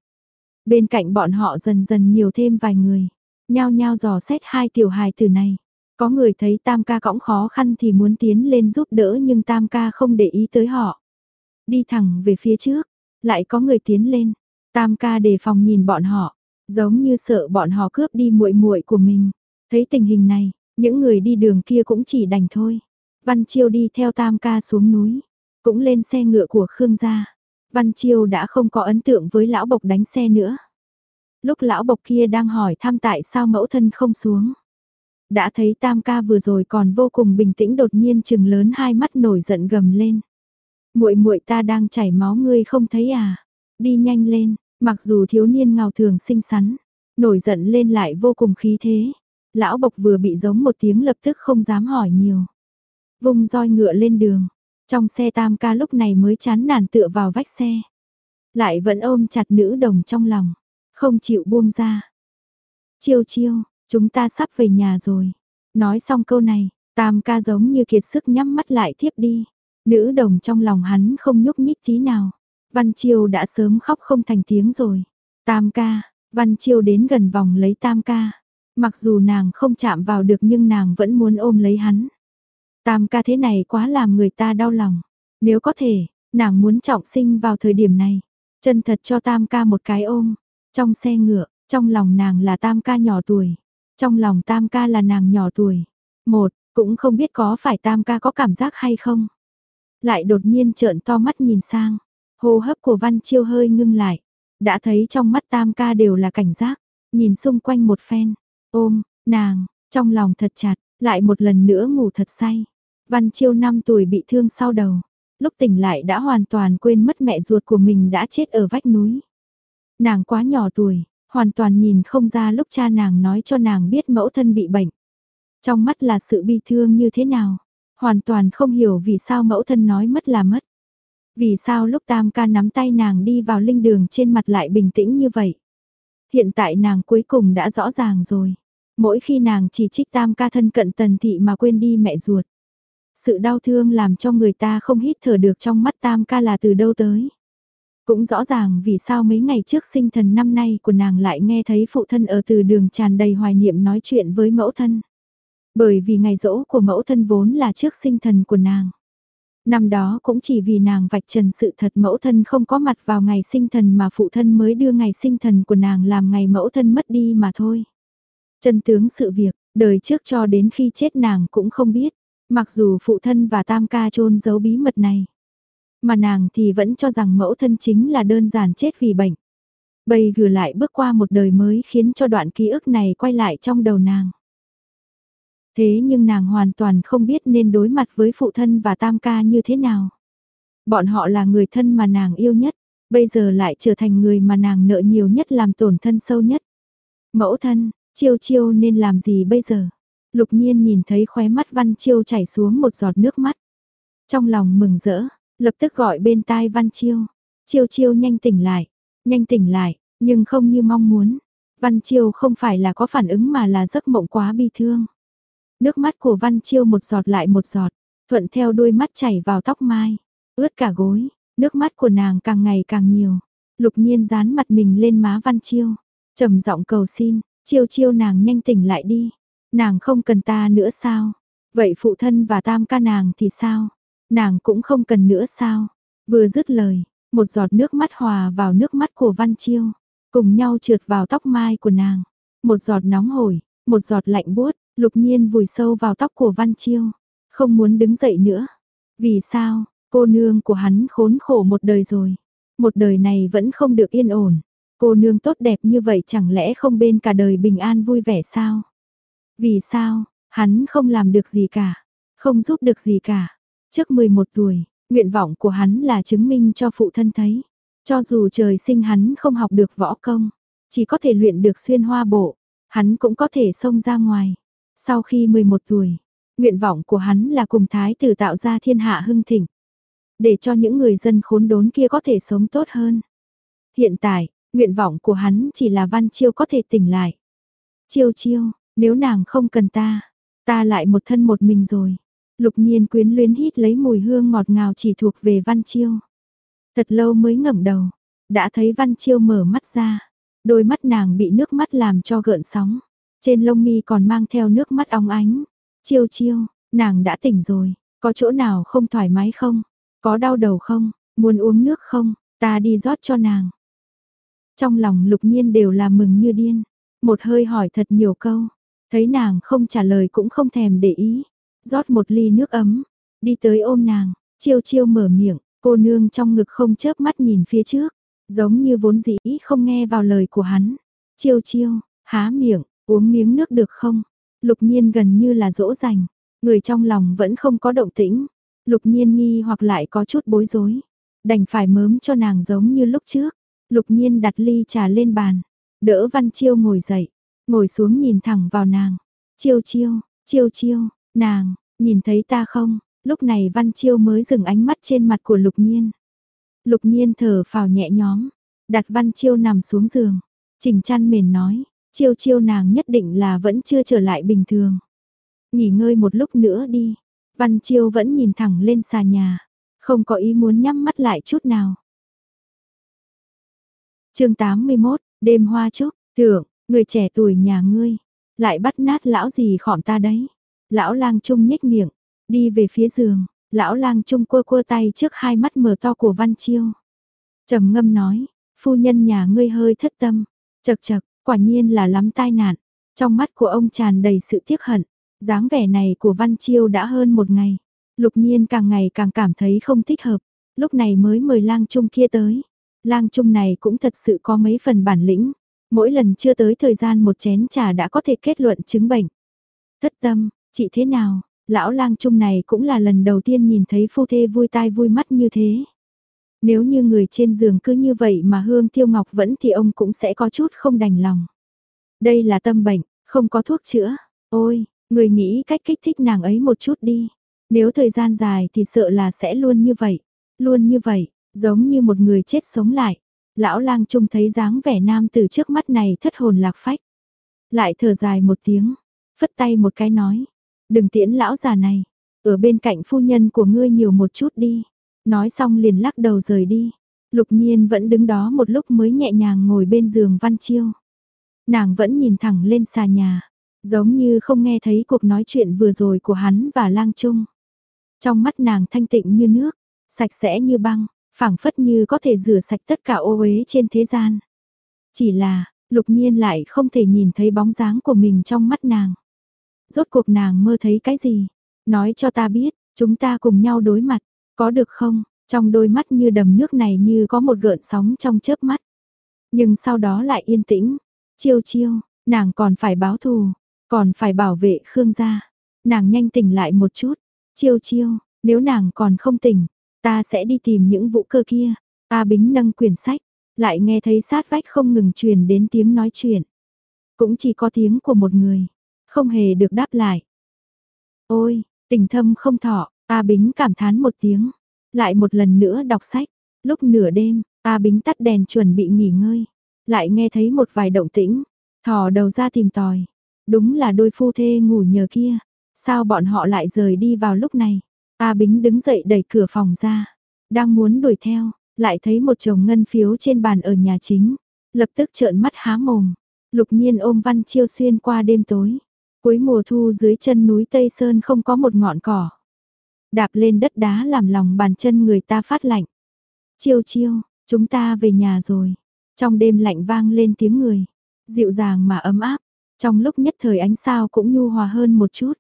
Bên cạnh bọn họ dần dần nhiều thêm vài người, nhao nhao dò xét hai tiểu hài tử này. Có người thấy tam ca cõng khó khăn thì muốn tiến lên giúp đỡ nhưng tam ca không để ý tới họ. Đi thẳng về phía trước, lại có người tiến lên. Tam ca đề phòng nhìn bọn họ, giống như sợ bọn họ cướp đi muội muội của mình. Thấy tình hình này, những người đi đường kia cũng chỉ đành thôi. Văn Chiêu đi theo tam ca xuống núi, cũng lên xe ngựa của Khương gia. Văn Chiêu đã không có ấn tượng với lão bộc đánh xe nữa. Lúc lão bộc kia đang hỏi thăm tại sao mẫu thân không xuống. Đã thấy tam ca vừa rồi còn vô cùng bình tĩnh đột nhiên chừng lớn hai mắt nổi giận gầm lên. muội muội ta đang chảy máu ngươi không thấy à? Đi nhanh lên, mặc dù thiếu niên ngào thường xinh xắn, nổi giận lên lại vô cùng khí thế. Lão bộc vừa bị giống một tiếng lập tức không dám hỏi nhiều. Vung roi ngựa lên đường, trong xe tam ca lúc này mới chán nản tựa vào vách xe. Lại vẫn ôm chặt nữ đồng trong lòng, không chịu buông ra. Chiêu chiêu, chúng ta sắp về nhà rồi. Nói xong câu này, tam ca giống như kiệt sức nhắm mắt lại thiếp đi. Nữ đồng trong lòng hắn không nhúc nhích tí nào. Văn Chiêu đã sớm khóc không thành tiếng rồi. Tam ca, Văn Chiêu đến gần vòng lấy tam ca. Mặc dù nàng không chạm vào được nhưng nàng vẫn muốn ôm lấy hắn. Tam ca thế này quá làm người ta đau lòng. Nếu có thể, nàng muốn trọng sinh vào thời điểm này. Chân thật cho tam ca một cái ôm. Trong xe ngựa, trong lòng nàng là tam ca nhỏ tuổi. Trong lòng tam ca là nàng nhỏ tuổi. Một, cũng không biết có phải tam ca có cảm giác hay không. Lại đột nhiên trợn to mắt nhìn sang. Hô hấp của Văn Chiêu hơi ngưng lại. Đã thấy trong mắt tam ca đều là cảnh giác. Nhìn xung quanh một phen. Ôm, nàng, trong lòng thật chặt, lại một lần nữa ngủ thật say. Văn Chiêu 5 tuổi bị thương sau đầu, lúc tỉnh lại đã hoàn toàn quên mất mẹ ruột của mình đã chết ở vách núi. Nàng quá nhỏ tuổi, hoàn toàn nhìn không ra lúc cha nàng nói cho nàng biết mẫu thân bị bệnh. Trong mắt là sự bi thương như thế nào, hoàn toàn không hiểu vì sao mẫu thân nói mất là mất. Vì sao lúc tam ca nắm tay nàng đi vào linh đường trên mặt lại bình tĩnh như vậy. Hiện tại nàng cuối cùng đã rõ ràng rồi. Mỗi khi nàng chỉ trích tam ca thân cận tần thị mà quên đi mẹ ruột. Sự đau thương làm cho người ta không hít thở được trong mắt tam ca là từ đâu tới. Cũng rõ ràng vì sao mấy ngày trước sinh thần năm nay của nàng lại nghe thấy phụ thân ở từ đường tràn đầy hoài niệm nói chuyện với mẫu thân. Bởi vì ngày rỗ của mẫu thân vốn là trước sinh thần của nàng. Năm đó cũng chỉ vì nàng vạch trần sự thật mẫu thân không có mặt vào ngày sinh thần mà phụ thân mới đưa ngày sinh thần của nàng làm ngày mẫu thân mất đi mà thôi. Chân tướng sự việc, đời trước cho đến khi chết nàng cũng không biết. Mặc dù phụ thân và tam ca trôn giấu bí mật này, mà nàng thì vẫn cho rằng mẫu thân chính là đơn giản chết vì bệnh. Bây gửi lại bước qua một đời mới khiến cho đoạn ký ức này quay lại trong đầu nàng. Thế nhưng nàng hoàn toàn không biết nên đối mặt với phụ thân và tam ca như thế nào. Bọn họ là người thân mà nàng yêu nhất, bây giờ lại trở thành người mà nàng nợ nhiều nhất làm tổn thân sâu nhất. Mẫu thân, chiêu chiêu nên làm gì bây giờ? Lục nhiên nhìn thấy khóe mắt Văn Chiêu chảy xuống một giọt nước mắt. Trong lòng mừng rỡ, lập tức gọi bên tai Văn Chiêu. Chiêu chiêu nhanh tỉnh lại, nhanh tỉnh lại, nhưng không như mong muốn. Văn Chiêu không phải là có phản ứng mà là giấc mộng quá bi thương. Nước mắt của Văn Chiêu một giọt lại một giọt, thuận theo đôi mắt chảy vào tóc mai, ướt cả gối, nước mắt của nàng càng ngày càng nhiều. Lục nhiên dán mặt mình lên má Văn Chiêu, trầm giọng cầu xin, chiêu chiêu nàng nhanh tỉnh lại đi, Nàng không cần ta nữa sao? Vậy phụ thân và tam ca nàng thì sao? Nàng cũng không cần nữa sao? Vừa dứt lời, một giọt nước mắt hòa vào nước mắt của Văn Chiêu, cùng nhau trượt vào tóc mai của nàng. Một giọt nóng hổi, một giọt lạnh buốt, lục nhiên vùi sâu vào tóc của Văn Chiêu, không muốn đứng dậy nữa. Vì sao, cô nương của hắn khốn khổ một đời rồi, một đời này vẫn không được yên ổn. Cô nương tốt đẹp như vậy chẳng lẽ không bên cả đời bình an vui vẻ sao? Vì sao, hắn không làm được gì cả, không giúp được gì cả. Trước 11 tuổi, nguyện vọng của hắn là chứng minh cho phụ thân thấy. Cho dù trời sinh hắn không học được võ công, chỉ có thể luyện được xuyên hoa bộ, hắn cũng có thể xông ra ngoài. Sau khi 11 tuổi, nguyện vọng của hắn là cùng thái tử tạo ra thiên hạ hưng thịnh. Để cho những người dân khốn đốn kia có thể sống tốt hơn. Hiện tại, nguyện vọng của hắn chỉ là Văn Chiêu có thể tỉnh lại. Chiêu chiêu, nếu nàng không cần ta, ta lại một thân một mình rồi. Lục nhiên quyến luyến hít lấy mùi hương ngọt ngào chỉ thuộc về Văn Chiêu. Thật lâu mới ngẩng đầu, đã thấy Văn Chiêu mở mắt ra. Đôi mắt nàng bị nước mắt làm cho gợn sóng. Trên lông mi còn mang theo nước mắt óng ánh. Chiêu chiêu, nàng đã tỉnh rồi, có chỗ nào không thoải mái không? Có đau đầu không? Muốn uống nước không? Ta đi rót cho nàng. Trong lòng lục nhiên đều là mừng như điên. Một hơi hỏi thật nhiều câu. Thấy nàng không trả lời cũng không thèm để ý. rót một ly nước ấm. Đi tới ôm nàng. Chiêu chiêu mở miệng. Cô nương trong ngực không chớp mắt nhìn phía trước. Giống như vốn dĩ không nghe vào lời của hắn. Chiêu chiêu, há miệng, uống miếng nước được không? Lục nhiên gần như là dỗ dành. Người trong lòng vẫn không có động tĩnh. Lục nhiên nghi hoặc lại có chút bối rối. Đành phải mớm cho nàng giống như lúc trước. Lục nhiên đặt ly trà lên bàn. Đỡ Văn Chiêu ngồi dậy. Ngồi xuống nhìn thẳng vào nàng. Chiêu chiêu, chiêu chiêu, nàng, nhìn thấy ta không? Lúc này Văn Chiêu mới dừng ánh mắt trên mặt của Lục Nhiên. Lục Nhiên thở phào nhẹ nhõm, đặt Văn Chiêu nằm xuống giường. chỉnh chăn mền nói, Chiêu chiêu nàng nhất định là vẫn chưa trở lại bình thường. Nghỉ ngơi một lúc nữa đi. Văn Chiêu vẫn nhìn thẳng lên xà nhà, không có ý muốn nhắm mắt lại chút nào chương 81, đêm hoa trúc, tưởng, người trẻ tuổi nhà ngươi, lại bắt nát lão gì khỏm ta đấy. Lão lang trung nhếch miệng, đi về phía giường, lão lang trung cua cua tay trước hai mắt mở to của Văn Chiêu. trầm ngâm nói, phu nhân nhà ngươi hơi thất tâm, chật chật, quả nhiên là lắm tai nạn. Trong mắt của ông tràn đầy sự tiếc hận, dáng vẻ này của Văn Chiêu đã hơn một ngày. Lục nhiên càng ngày càng cảm thấy không thích hợp, lúc này mới mời lang trung kia tới. Lang trung này cũng thật sự có mấy phần bản lĩnh, mỗi lần chưa tới thời gian một chén trà đã có thể kết luận chứng bệnh. Thất tâm, chị thế nào, lão lang trung này cũng là lần đầu tiên nhìn thấy phu thê vui tai vui mắt như thế. Nếu như người trên giường cứ như vậy mà Hương Tiêu Ngọc vẫn thì ông cũng sẽ có chút không đành lòng. Đây là tâm bệnh, không có thuốc chữa. Ôi, người nghĩ cách kích thích nàng ấy một chút đi. Nếu thời gian dài thì sợ là sẽ luôn như vậy. Luôn như vậy, giống như một người chết sống lại. Lão lang trung thấy dáng vẻ nam từ trước mắt này thất hồn lạc phách. Lại thở dài một tiếng, phất tay một cái nói. Đừng tiễn lão già này, ở bên cạnh phu nhân của ngươi nhiều một chút đi. Nói xong liền lắc đầu rời đi. Lục nhiên vẫn đứng đó một lúc mới nhẹ nhàng ngồi bên giường Văn Chiêu. Nàng vẫn nhìn thẳng lên xà nhà, giống như không nghe thấy cuộc nói chuyện vừa rồi của hắn và lang trung. Trong mắt nàng thanh tịnh như nước, sạch sẽ như băng, phảng phất như có thể rửa sạch tất cả ô uế trên thế gian. Chỉ là, lục nhiên lại không thể nhìn thấy bóng dáng của mình trong mắt nàng. Rốt cuộc nàng mơ thấy cái gì? Nói cho ta biết, chúng ta cùng nhau đối mặt, có được không? Trong đôi mắt như đầm nước này như có một gợn sóng trong chớp mắt. Nhưng sau đó lại yên tĩnh. Chiêu chiêu, nàng còn phải báo thù, còn phải bảo vệ Khương gia. Nàng nhanh tỉnh lại một chút. Chiêu chiêu, nếu nàng còn không tỉnh, ta sẽ đi tìm những vũ cơ kia. Ta bính nâng quyển sách, lại nghe thấy sát vách không ngừng truyền đến tiếng nói chuyện. Cũng chỉ có tiếng của một người, không hề được đáp lại. Ôi, tình thâm không thọ, ta bính cảm thán một tiếng, lại một lần nữa đọc sách. Lúc nửa đêm, ta bính tắt đèn chuẩn bị nghỉ ngơi, lại nghe thấy một vài động tĩnh, thò đầu ra tìm tòi. Đúng là đôi phu thê ngủ nhờ kia, sao bọn họ lại rời đi vào lúc này? Ta bính đứng dậy đẩy cửa phòng ra, đang muốn đuổi theo, lại thấy một chồng ngân phiếu trên bàn ở nhà chính, lập tức trợn mắt há mồm. Lục nhiên ôm văn chiêu xuyên qua đêm tối. Cuối mùa thu dưới chân núi Tây Sơn không có một ngọn cỏ. Đạp lên đất đá làm lòng bàn chân người ta phát lạnh. Chiêu chiêu, chúng ta về nhà rồi. Trong đêm lạnh vang lên tiếng người. Dịu dàng mà ấm áp. Trong lúc nhất thời ánh sao cũng nhu hòa hơn một chút.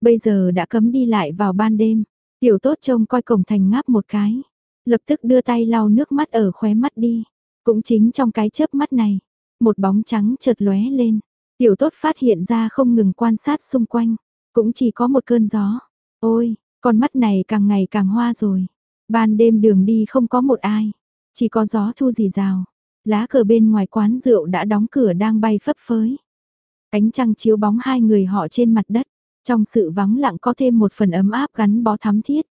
Bây giờ đã cấm đi lại vào ban đêm. Tiểu tốt trông coi cổng thành ngáp một cái. Lập tức đưa tay lau nước mắt ở khóe mắt đi. Cũng chính trong cái chớp mắt này. Một bóng trắng chợt lóe lên. Tiểu tốt phát hiện ra không ngừng quan sát xung quanh, cũng chỉ có một cơn gió. Ôi, con mắt này càng ngày càng hoa rồi. Ban đêm đường đi không có một ai, chỉ có gió thu rì rào. Lá cờ bên ngoài quán rượu đã đóng cửa đang bay phấp phới. Cánh trăng chiếu bóng hai người họ trên mặt đất, trong sự vắng lặng có thêm một phần ấm áp gắn bó thắm thiết.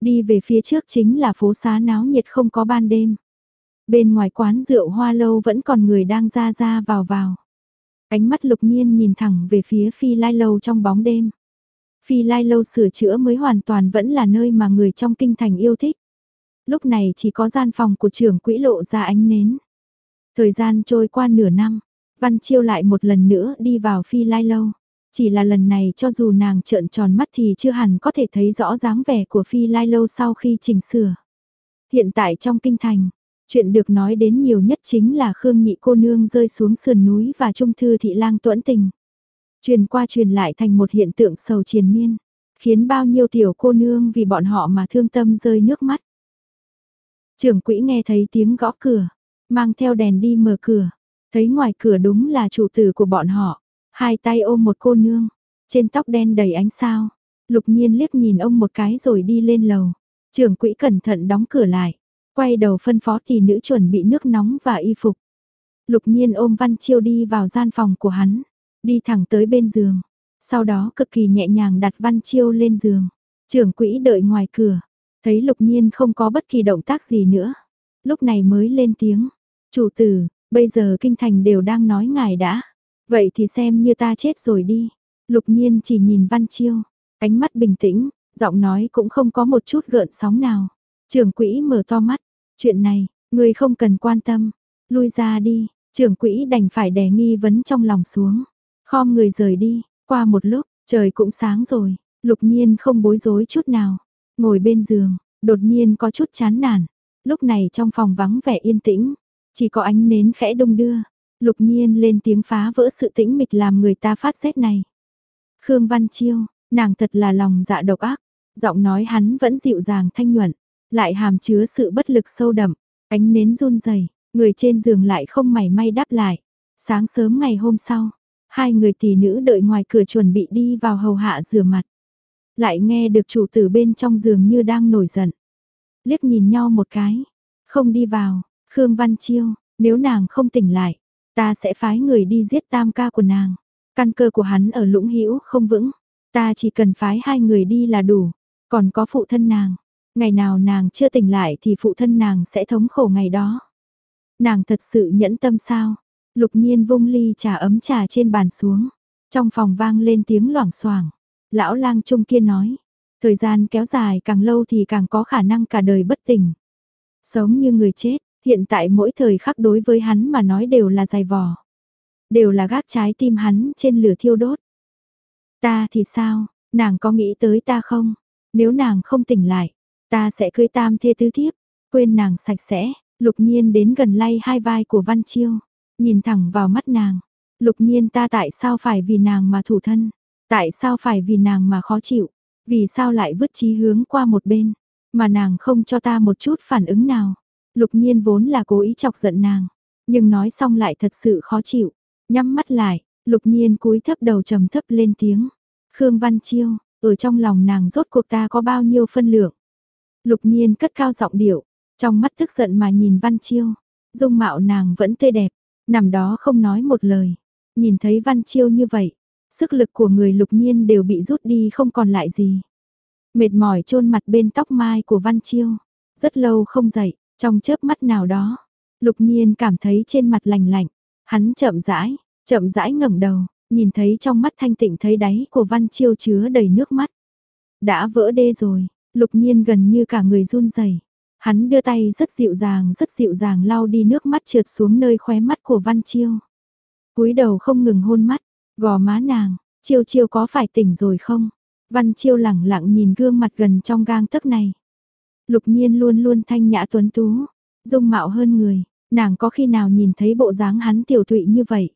Đi về phía trước chính là phố xá náo nhiệt không có ban đêm. Bên ngoài quán rượu hoa lâu vẫn còn người đang ra ra vào vào. Ánh mắt lục nhiên nhìn thẳng về phía phi lai lâu trong bóng đêm. Phi lai lâu sửa chữa mới hoàn toàn vẫn là nơi mà người trong kinh thành yêu thích. Lúc này chỉ có gian phòng của trưởng quỹ lộ ra ánh nến. Thời gian trôi qua nửa năm, Văn Chiêu lại một lần nữa đi vào phi lai lâu. Chỉ là lần này cho dù nàng trợn tròn mắt thì chưa hẳn có thể thấy rõ dáng vẻ của phi lai lâu sau khi chỉnh sửa. Hiện tại trong kinh thành, chuyện được nói đến nhiều nhất chính là Khương Nhị cô nương rơi xuống sườn núi và Trung Thư Thị Lang tuẫn tình. Truyền qua truyền lại thành một hiện tượng sầu triền miên, khiến bao nhiêu tiểu cô nương vì bọn họ mà thương tâm rơi nước mắt. Trưởng quỹ nghe thấy tiếng gõ cửa, mang theo đèn đi mở cửa, thấy ngoài cửa đúng là chủ tử của bọn họ, hai tay ôm một cô nương, trên tóc đen đầy ánh sao. Lục nhiên liếc nhìn ông một cái rồi đi lên lầu. Trưởng quỹ cẩn thận đóng cửa lại, quay đầu phân phó thì nữ chuẩn bị nước nóng và y phục. Lục nhiên ôm Văn Chiêu đi vào gian phòng của hắn, đi thẳng tới bên giường. Sau đó cực kỳ nhẹ nhàng đặt Văn Chiêu lên giường. Trưởng quỹ đợi ngoài cửa, thấy lục nhiên không có bất kỳ động tác gì nữa. Lúc này mới lên tiếng, chủ tử, bây giờ kinh thành đều đang nói ngài đã. Vậy thì xem như ta chết rồi đi. Lục nhiên chỉ nhìn Văn Chiêu, ánh mắt bình tĩnh, giọng nói cũng không có một chút gợn sóng nào. Trưởng quỹ mở to mắt, chuyện này, người không cần quan tâm, lui ra đi, trưởng quỹ đành phải đè nghi vấn trong lòng xuống. Khom người rời đi, qua một lúc, trời cũng sáng rồi, lục nhiên không bối rối chút nào. Ngồi bên giường, đột nhiên có chút chán nản. Lúc này trong phòng vắng vẻ yên tĩnh, chỉ có ánh nến khẽ đông đưa. Lục nhiên lên tiếng phá vỡ sự tĩnh mịch làm người ta phát rét này. Khương Văn Chiêu, nàng thật là lòng dạ độc ác. Giọng nói hắn vẫn dịu dàng thanh nhuận, lại hàm chứa sự bất lực sâu đậm. Ánh nến run rẩy, người trên giường lại không mảy may đáp lại. Sáng sớm ngày hôm sau, hai người tỷ nữ đợi ngoài cửa chuẩn bị đi vào hầu hạ rửa mặt. Lại nghe được chủ tử bên trong giường như đang nổi giận. Liếc nhìn nhau một cái, không đi vào, Khương Văn Chiêu, nếu nàng không tỉnh lại, ta sẽ phái người đi giết tam ca của nàng. Căn cơ của hắn ở lũng hữu không vững, ta chỉ cần phái hai người đi là đủ, còn có phụ thân nàng. Ngày nào nàng chưa tỉnh lại thì phụ thân nàng sẽ thống khổ ngày đó. Nàng thật sự nhẫn tâm sao? Lục nhiên vung ly trà ấm trà trên bàn xuống. Trong phòng vang lên tiếng loảng xoảng Lão lang trung kia nói, thời gian kéo dài càng lâu thì càng có khả năng cả đời bất tỉnh. Sống như người chết, hiện tại mỗi thời khắc đối với hắn mà nói đều là dài vò. Đều là gác trái tim hắn trên lửa thiêu đốt. Ta thì sao, nàng có nghĩ tới ta không? Nếu nàng không tỉnh lại, ta sẽ cưới tam thê tứ thiếp, quên nàng sạch sẽ, lục nhiên đến gần lay hai vai của Văn Chiêu, nhìn thẳng vào mắt nàng. Lục nhiên ta tại sao phải vì nàng mà thủ thân? Tại sao phải vì nàng mà khó chịu? Vì sao lại vứt chí hướng qua một bên? Mà nàng không cho ta một chút phản ứng nào? Lục nhiên vốn là cố ý chọc giận nàng. Nhưng nói xong lại thật sự khó chịu. Nhắm mắt lại, lục nhiên cúi thấp đầu trầm thấp lên tiếng. Khương Văn Chiêu, ở trong lòng nàng rốt cuộc ta có bao nhiêu phân lượng? Lục nhiên cất cao giọng điệu, trong mắt tức giận mà nhìn Văn Chiêu. Dung mạo nàng vẫn tươi đẹp, nằm đó không nói một lời. Nhìn thấy Văn Chiêu như vậy, Sức lực của người lục nhiên đều bị rút đi không còn lại gì. Mệt mỏi chôn mặt bên tóc mai của Văn Chiêu. Rất lâu không dậy, trong chớp mắt nào đó. Lục nhiên cảm thấy trên mặt lành lạnh. Hắn chậm rãi, chậm rãi ngẩng đầu, nhìn thấy trong mắt thanh tịnh thấy đáy của Văn Chiêu chứa đầy nước mắt. Đã vỡ đê rồi, lục nhiên gần như cả người run rẩy. Hắn đưa tay rất dịu dàng rất dịu dàng lau đi nước mắt trượt xuống nơi khóe mắt của Văn Chiêu. cúi đầu không ngừng hôn mắt, Gò má nàng, chiêu chiêu có phải tỉnh rồi không? Văn chiêu lẳng lặng nhìn gương mặt gần trong gang tấc này. Lục nhiên luôn luôn thanh nhã tuấn tú, dung mạo hơn người, nàng có khi nào nhìn thấy bộ dáng hắn tiểu thụy như vậy.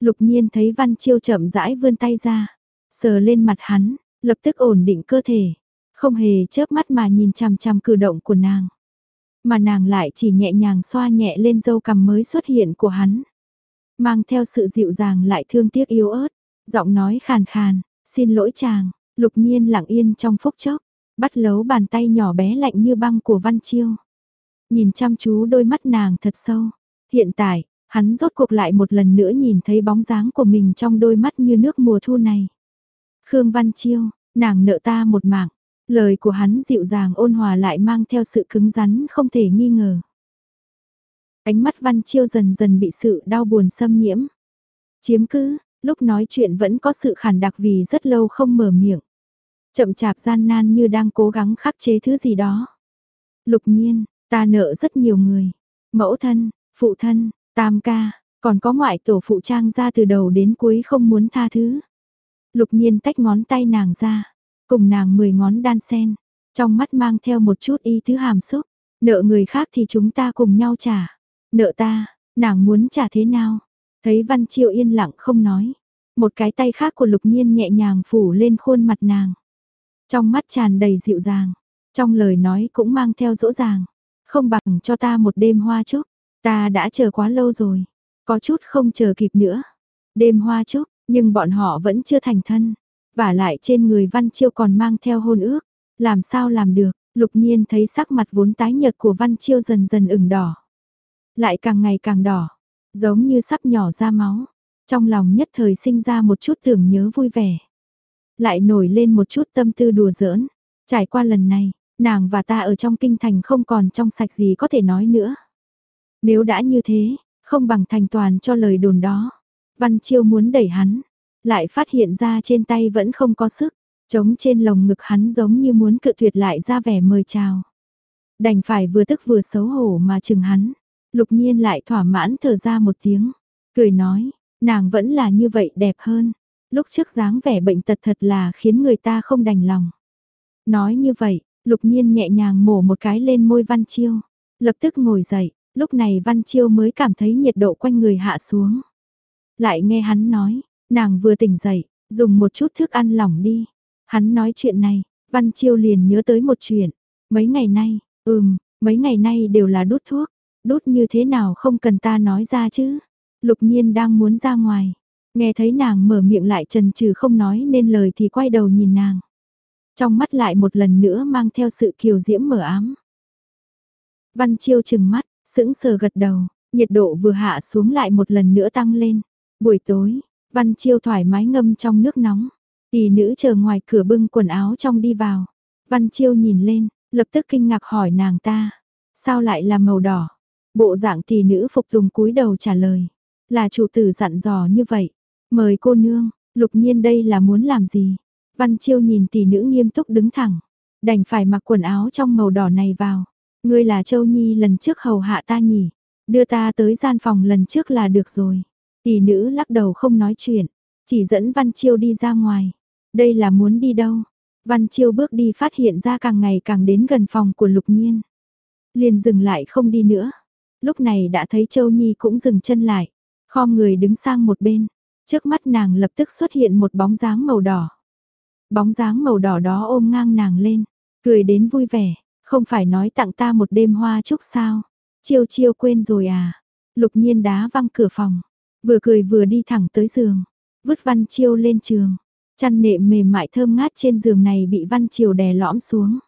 Lục nhiên thấy văn chiêu chậm rãi vươn tay ra, sờ lên mặt hắn, lập tức ổn định cơ thể, không hề chớp mắt mà nhìn chằm chằm cử động của nàng. Mà nàng lại chỉ nhẹ nhàng xoa nhẹ lên dâu cằm mới xuất hiện của hắn mang theo sự dịu dàng lại thương tiếc yếu ớt, giọng nói khàn khàn, xin lỗi chàng, lục nhiên lặng yên trong phúc chốc, bắt lấu bàn tay nhỏ bé lạnh như băng của Văn Chiêu. Nhìn chăm chú đôi mắt nàng thật sâu, hiện tại, Hắn rốt cuộc lại một lần nữa nhìn thấy bóng dáng của mình trong đôi mắt như nước mùa thu này. Khương Văn Chiêu, nàng nợ ta một mạng. Lời của hắn dịu dàng ôn hòa lại mang theo sự cứng rắn không thể nghi ngờ. Ánh mắt Văn Chiêu dần dần bị sự đau buồn xâm nhiễm. Chiếm cứ, lúc nói chuyện vẫn có sự khản đặc vì rất lâu không mở miệng. Chậm chạp gian nan như đang cố gắng khắc chế thứ gì đó. Lục nhiên, ta nợ rất nhiều người. Mẫu thân, phụ thân, tam ca, còn có ngoại tổ phụ trang ra từ đầu đến cuối không muốn tha thứ. Lục nhiên tách ngón tay nàng ra, cùng nàng mười ngón đan sen, trong mắt mang theo một chút y thứ hàm xúc, nợ người khác thì chúng ta cùng nhau trả, nợ ta, nàng muốn trả thế nào? Thấy Văn Chiêu yên lặng không nói, một cái tay khác của Lục Nhiên nhẹ nhàng phủ lên khuôn mặt nàng. Trong mắt tràn đầy dịu dàng, trong lời nói cũng mang theo dỗ dàng, không bằng cho ta một đêm hoa chúc, ta đã chờ quá lâu rồi, có chút không chờ kịp nữa. Đêm hoa chúc, nhưng bọn họ vẫn chưa thành thân, và lại trên người Văn Chiêu còn mang theo hôn ước, làm sao làm được, lục nhiên thấy sắc mặt vốn tái nhợt của Văn Chiêu dần dần ửng đỏ. Lại càng ngày càng đỏ, giống như sắp nhỏ ra máu, trong lòng nhất thời sinh ra một chút tưởng nhớ vui vẻ. Lại nổi lên một chút tâm tư đùa giỡn, trải qua lần này, nàng và ta ở trong kinh thành không còn trong sạch gì có thể nói nữa. Nếu đã như thế, không bằng thành toàn cho lời đồn đó. Văn Chiêu muốn đẩy hắn, lại phát hiện ra trên tay vẫn không có sức, trống trên lồng ngực hắn giống như muốn cự tuyệt lại ra vẻ mời chào. Đành phải vừa tức vừa xấu hổ mà chừng hắn, lục nhiên lại thỏa mãn thở ra một tiếng, cười nói, nàng vẫn là như vậy đẹp hơn, lúc trước dáng vẻ bệnh tật thật là khiến người ta không đành lòng. Nói như vậy, lục nhiên nhẹ nhàng mổ một cái lên môi Văn Chiêu, lập tức ngồi dậy, lúc này Văn Chiêu mới cảm thấy nhiệt độ quanh người hạ xuống. Lại nghe hắn nói, nàng vừa tỉnh dậy, dùng một chút thức ăn lỏng đi. Hắn nói chuyện này, Văn Chiêu liền nhớ tới một chuyện. Mấy ngày nay, ừm, mấy ngày nay đều là đút thuốc. Đút như thế nào không cần ta nói ra chứ. Lục nhiên đang muốn ra ngoài. Nghe thấy nàng mở miệng lại trần trừ không nói nên lời thì quay đầu nhìn nàng. Trong mắt lại một lần nữa mang theo sự kiều diễm mở ám. Văn Chiêu chừng mắt, sững sờ gật đầu, nhiệt độ vừa hạ xuống lại một lần nữa tăng lên. Buổi tối, Văn Chiêu thoải mái ngâm trong nước nóng. Tỷ nữ chờ ngoài cửa bưng quần áo trong đi vào. Văn Chiêu nhìn lên, lập tức kinh ngạc hỏi nàng ta. Sao lại là màu đỏ? Bộ dạng tỷ nữ phục tùng cúi đầu trả lời. Là chủ tử dặn dò như vậy. Mời cô nương, lục nhiên đây là muốn làm gì? Văn Chiêu nhìn tỷ nữ nghiêm túc đứng thẳng. Đành phải mặc quần áo trong màu đỏ này vào. Ngươi là Châu Nhi lần trước hầu hạ ta nhỉ? Đưa ta tới gian phòng lần trước là được rồi. Tỷ nữ lắc đầu không nói chuyện, chỉ dẫn Văn Chiêu đi ra ngoài. Đây là muốn đi đâu? Văn Chiêu bước đi phát hiện ra càng ngày càng đến gần phòng của Lục Nhiên. Liền dừng lại không đi nữa. Lúc này đã thấy Châu Nhi cũng dừng chân lại, khom người đứng sang một bên. Trước mắt nàng lập tức xuất hiện một bóng dáng màu đỏ. Bóng dáng màu đỏ đó ôm ngang nàng lên, cười đến vui vẻ, không phải nói tặng ta một đêm hoa chúc sao? Chiêu chiêu quên rồi à? Lục nhiên đá văng cửa phòng, vừa cười vừa đi thẳng tới giường, vứt Văn Chiêu lên giường. Chăn nệm mềm mại thơm ngát trên giường này bị Văn Chiêu đè lõm xuống.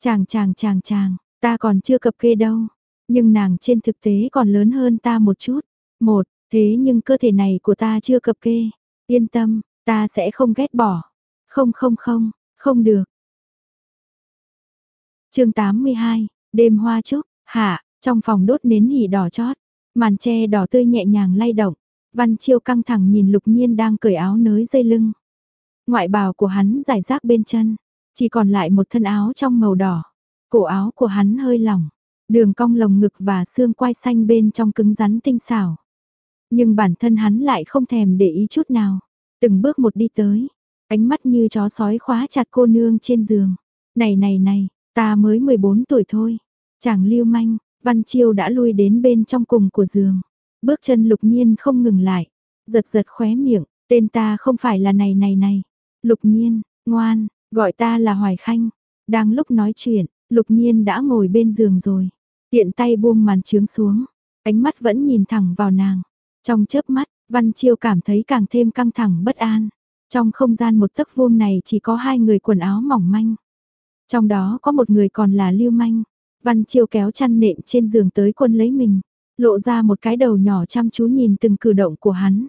Chàng chàng chàng chàng, ta còn chưa cập kê đâu, nhưng nàng trên thực tế còn lớn hơn ta một chút. Một, thế nhưng cơ thể này của ta chưa cập kê. Yên tâm, ta sẽ không ghét bỏ. Không không không, không được. chương 82, đêm hoa trúc, hạ, trong phòng đốt nến hỉ đỏ chót. Màn tre đỏ tươi nhẹ nhàng lay động, Văn Chiêu căng thẳng nhìn Lục Nhiên đang cởi áo nới dây lưng. Ngoại bào của hắn giải rác bên chân, chỉ còn lại một thân áo trong màu đỏ. Cổ áo của hắn hơi lỏng, đường cong lồng ngực và xương quai xanh bên trong cứng rắn tinh xảo. Nhưng bản thân hắn lại không thèm để ý chút nào, từng bước một đi tới, ánh mắt như chó sói khóa chặt cô nương trên giường. Này này này, ta mới 14 tuổi thôi, chàng lưu manh, Văn Chiêu đã lui đến bên trong cùng của giường. Bước chân lục nhiên không ngừng lại. Giật giật khóe miệng, tên ta không phải là này này này. Lục nhiên, ngoan, gọi ta là Hoài Khanh. Đang lúc nói chuyện, lục nhiên đã ngồi bên giường rồi. Tiện tay buông màn trướng xuống. Ánh mắt vẫn nhìn thẳng vào nàng. Trong chớp mắt, Văn Chiêu cảm thấy càng thêm căng thẳng bất an. Trong không gian một tấc vuông này chỉ có hai người quần áo mỏng manh. Trong đó có một người còn là lưu manh. Văn Chiêu kéo chăn nệm trên giường tới quân lấy mình. lộ ra một cái đầu nhỏ chăm chú nhìn từng cử động của hắn.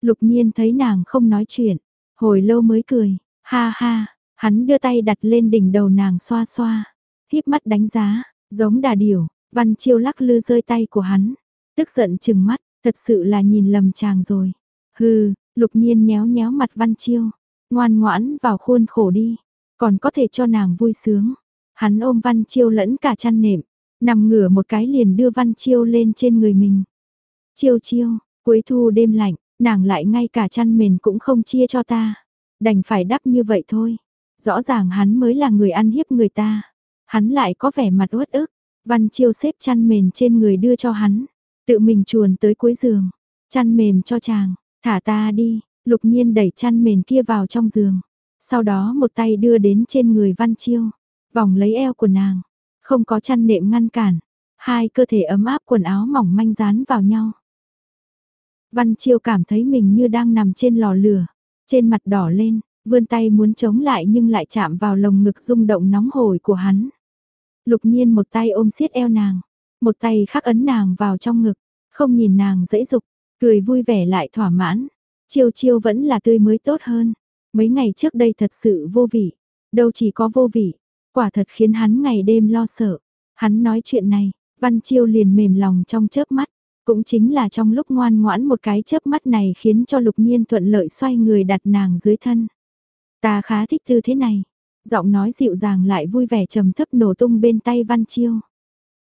Lục nhiên thấy nàng không nói chuyện, hồi lâu mới cười, ha ha, hắn đưa tay đặt lên đỉnh đầu nàng xoa xoa, híp mắt đánh giá, giống đà điểu, văn chiêu lắc lư rơi tay của hắn, tức giận chừng mắt, thật sự là nhìn lầm chàng rồi. Hừ, lục nhiên nhéo nhéo mặt văn chiêu, ngoan ngoãn vào khuôn khổ đi, còn có thể cho nàng vui sướng. Hắn ôm văn chiêu lẫn cả chăn nệm, nằm ngửa một cái liền đưa văn chiêu lên trên người mình. Chiêu chiêu, cuối thu đêm lạnh, nàng lại ngay cả chăn mền cũng không chia cho ta. Đành phải đắp như vậy thôi. Rõ ràng hắn mới là người ăn hiếp người ta. Hắn lại có vẻ mặt uất ức. Văn chiêu xếp chăn mền trên người đưa cho hắn. Tự mình chuồn tới cuối giường. Chăn mềm cho chàng. Thả ta đi. Lục nhiên đẩy chăn mền kia vào trong giường. Sau đó một tay đưa đến trên người Văn Chiêu. Vòng lấy eo của nàng. Không có chăn nệm ngăn cản. Hai cơ thể ấm áp quần áo mỏng manh dán vào nhau. Văn Chiêu cảm thấy mình như đang nằm trên lò lửa. Trên mặt đỏ lên, vươn tay muốn chống lại nhưng lại chạm vào lồng ngực rung động nóng hổi của hắn. Lục nhiên một tay ôm siết eo nàng, một tay khắc ấn nàng vào trong ngực, không nhìn nàng dễ dục, cười vui vẻ lại thỏa mãn. Chiêu chiêu vẫn là tươi mới tốt hơn. Mấy ngày trước đây thật sự vô vị, đâu chỉ có vô vị, quả thật khiến hắn ngày đêm lo sợ. Hắn nói chuyện này, Văn Chiêu liền mềm lòng trong chớp mắt, cũng chính là trong lúc ngoan ngoãn một cái chớp mắt này khiến cho Lục Nhiên thuận lợi xoay người đặt nàng dưới thân. Ta khá thích tư thế này. Giọng nói dịu dàng lại vui vẻ trầm thấp nổ tung bên tay Văn Chiêu.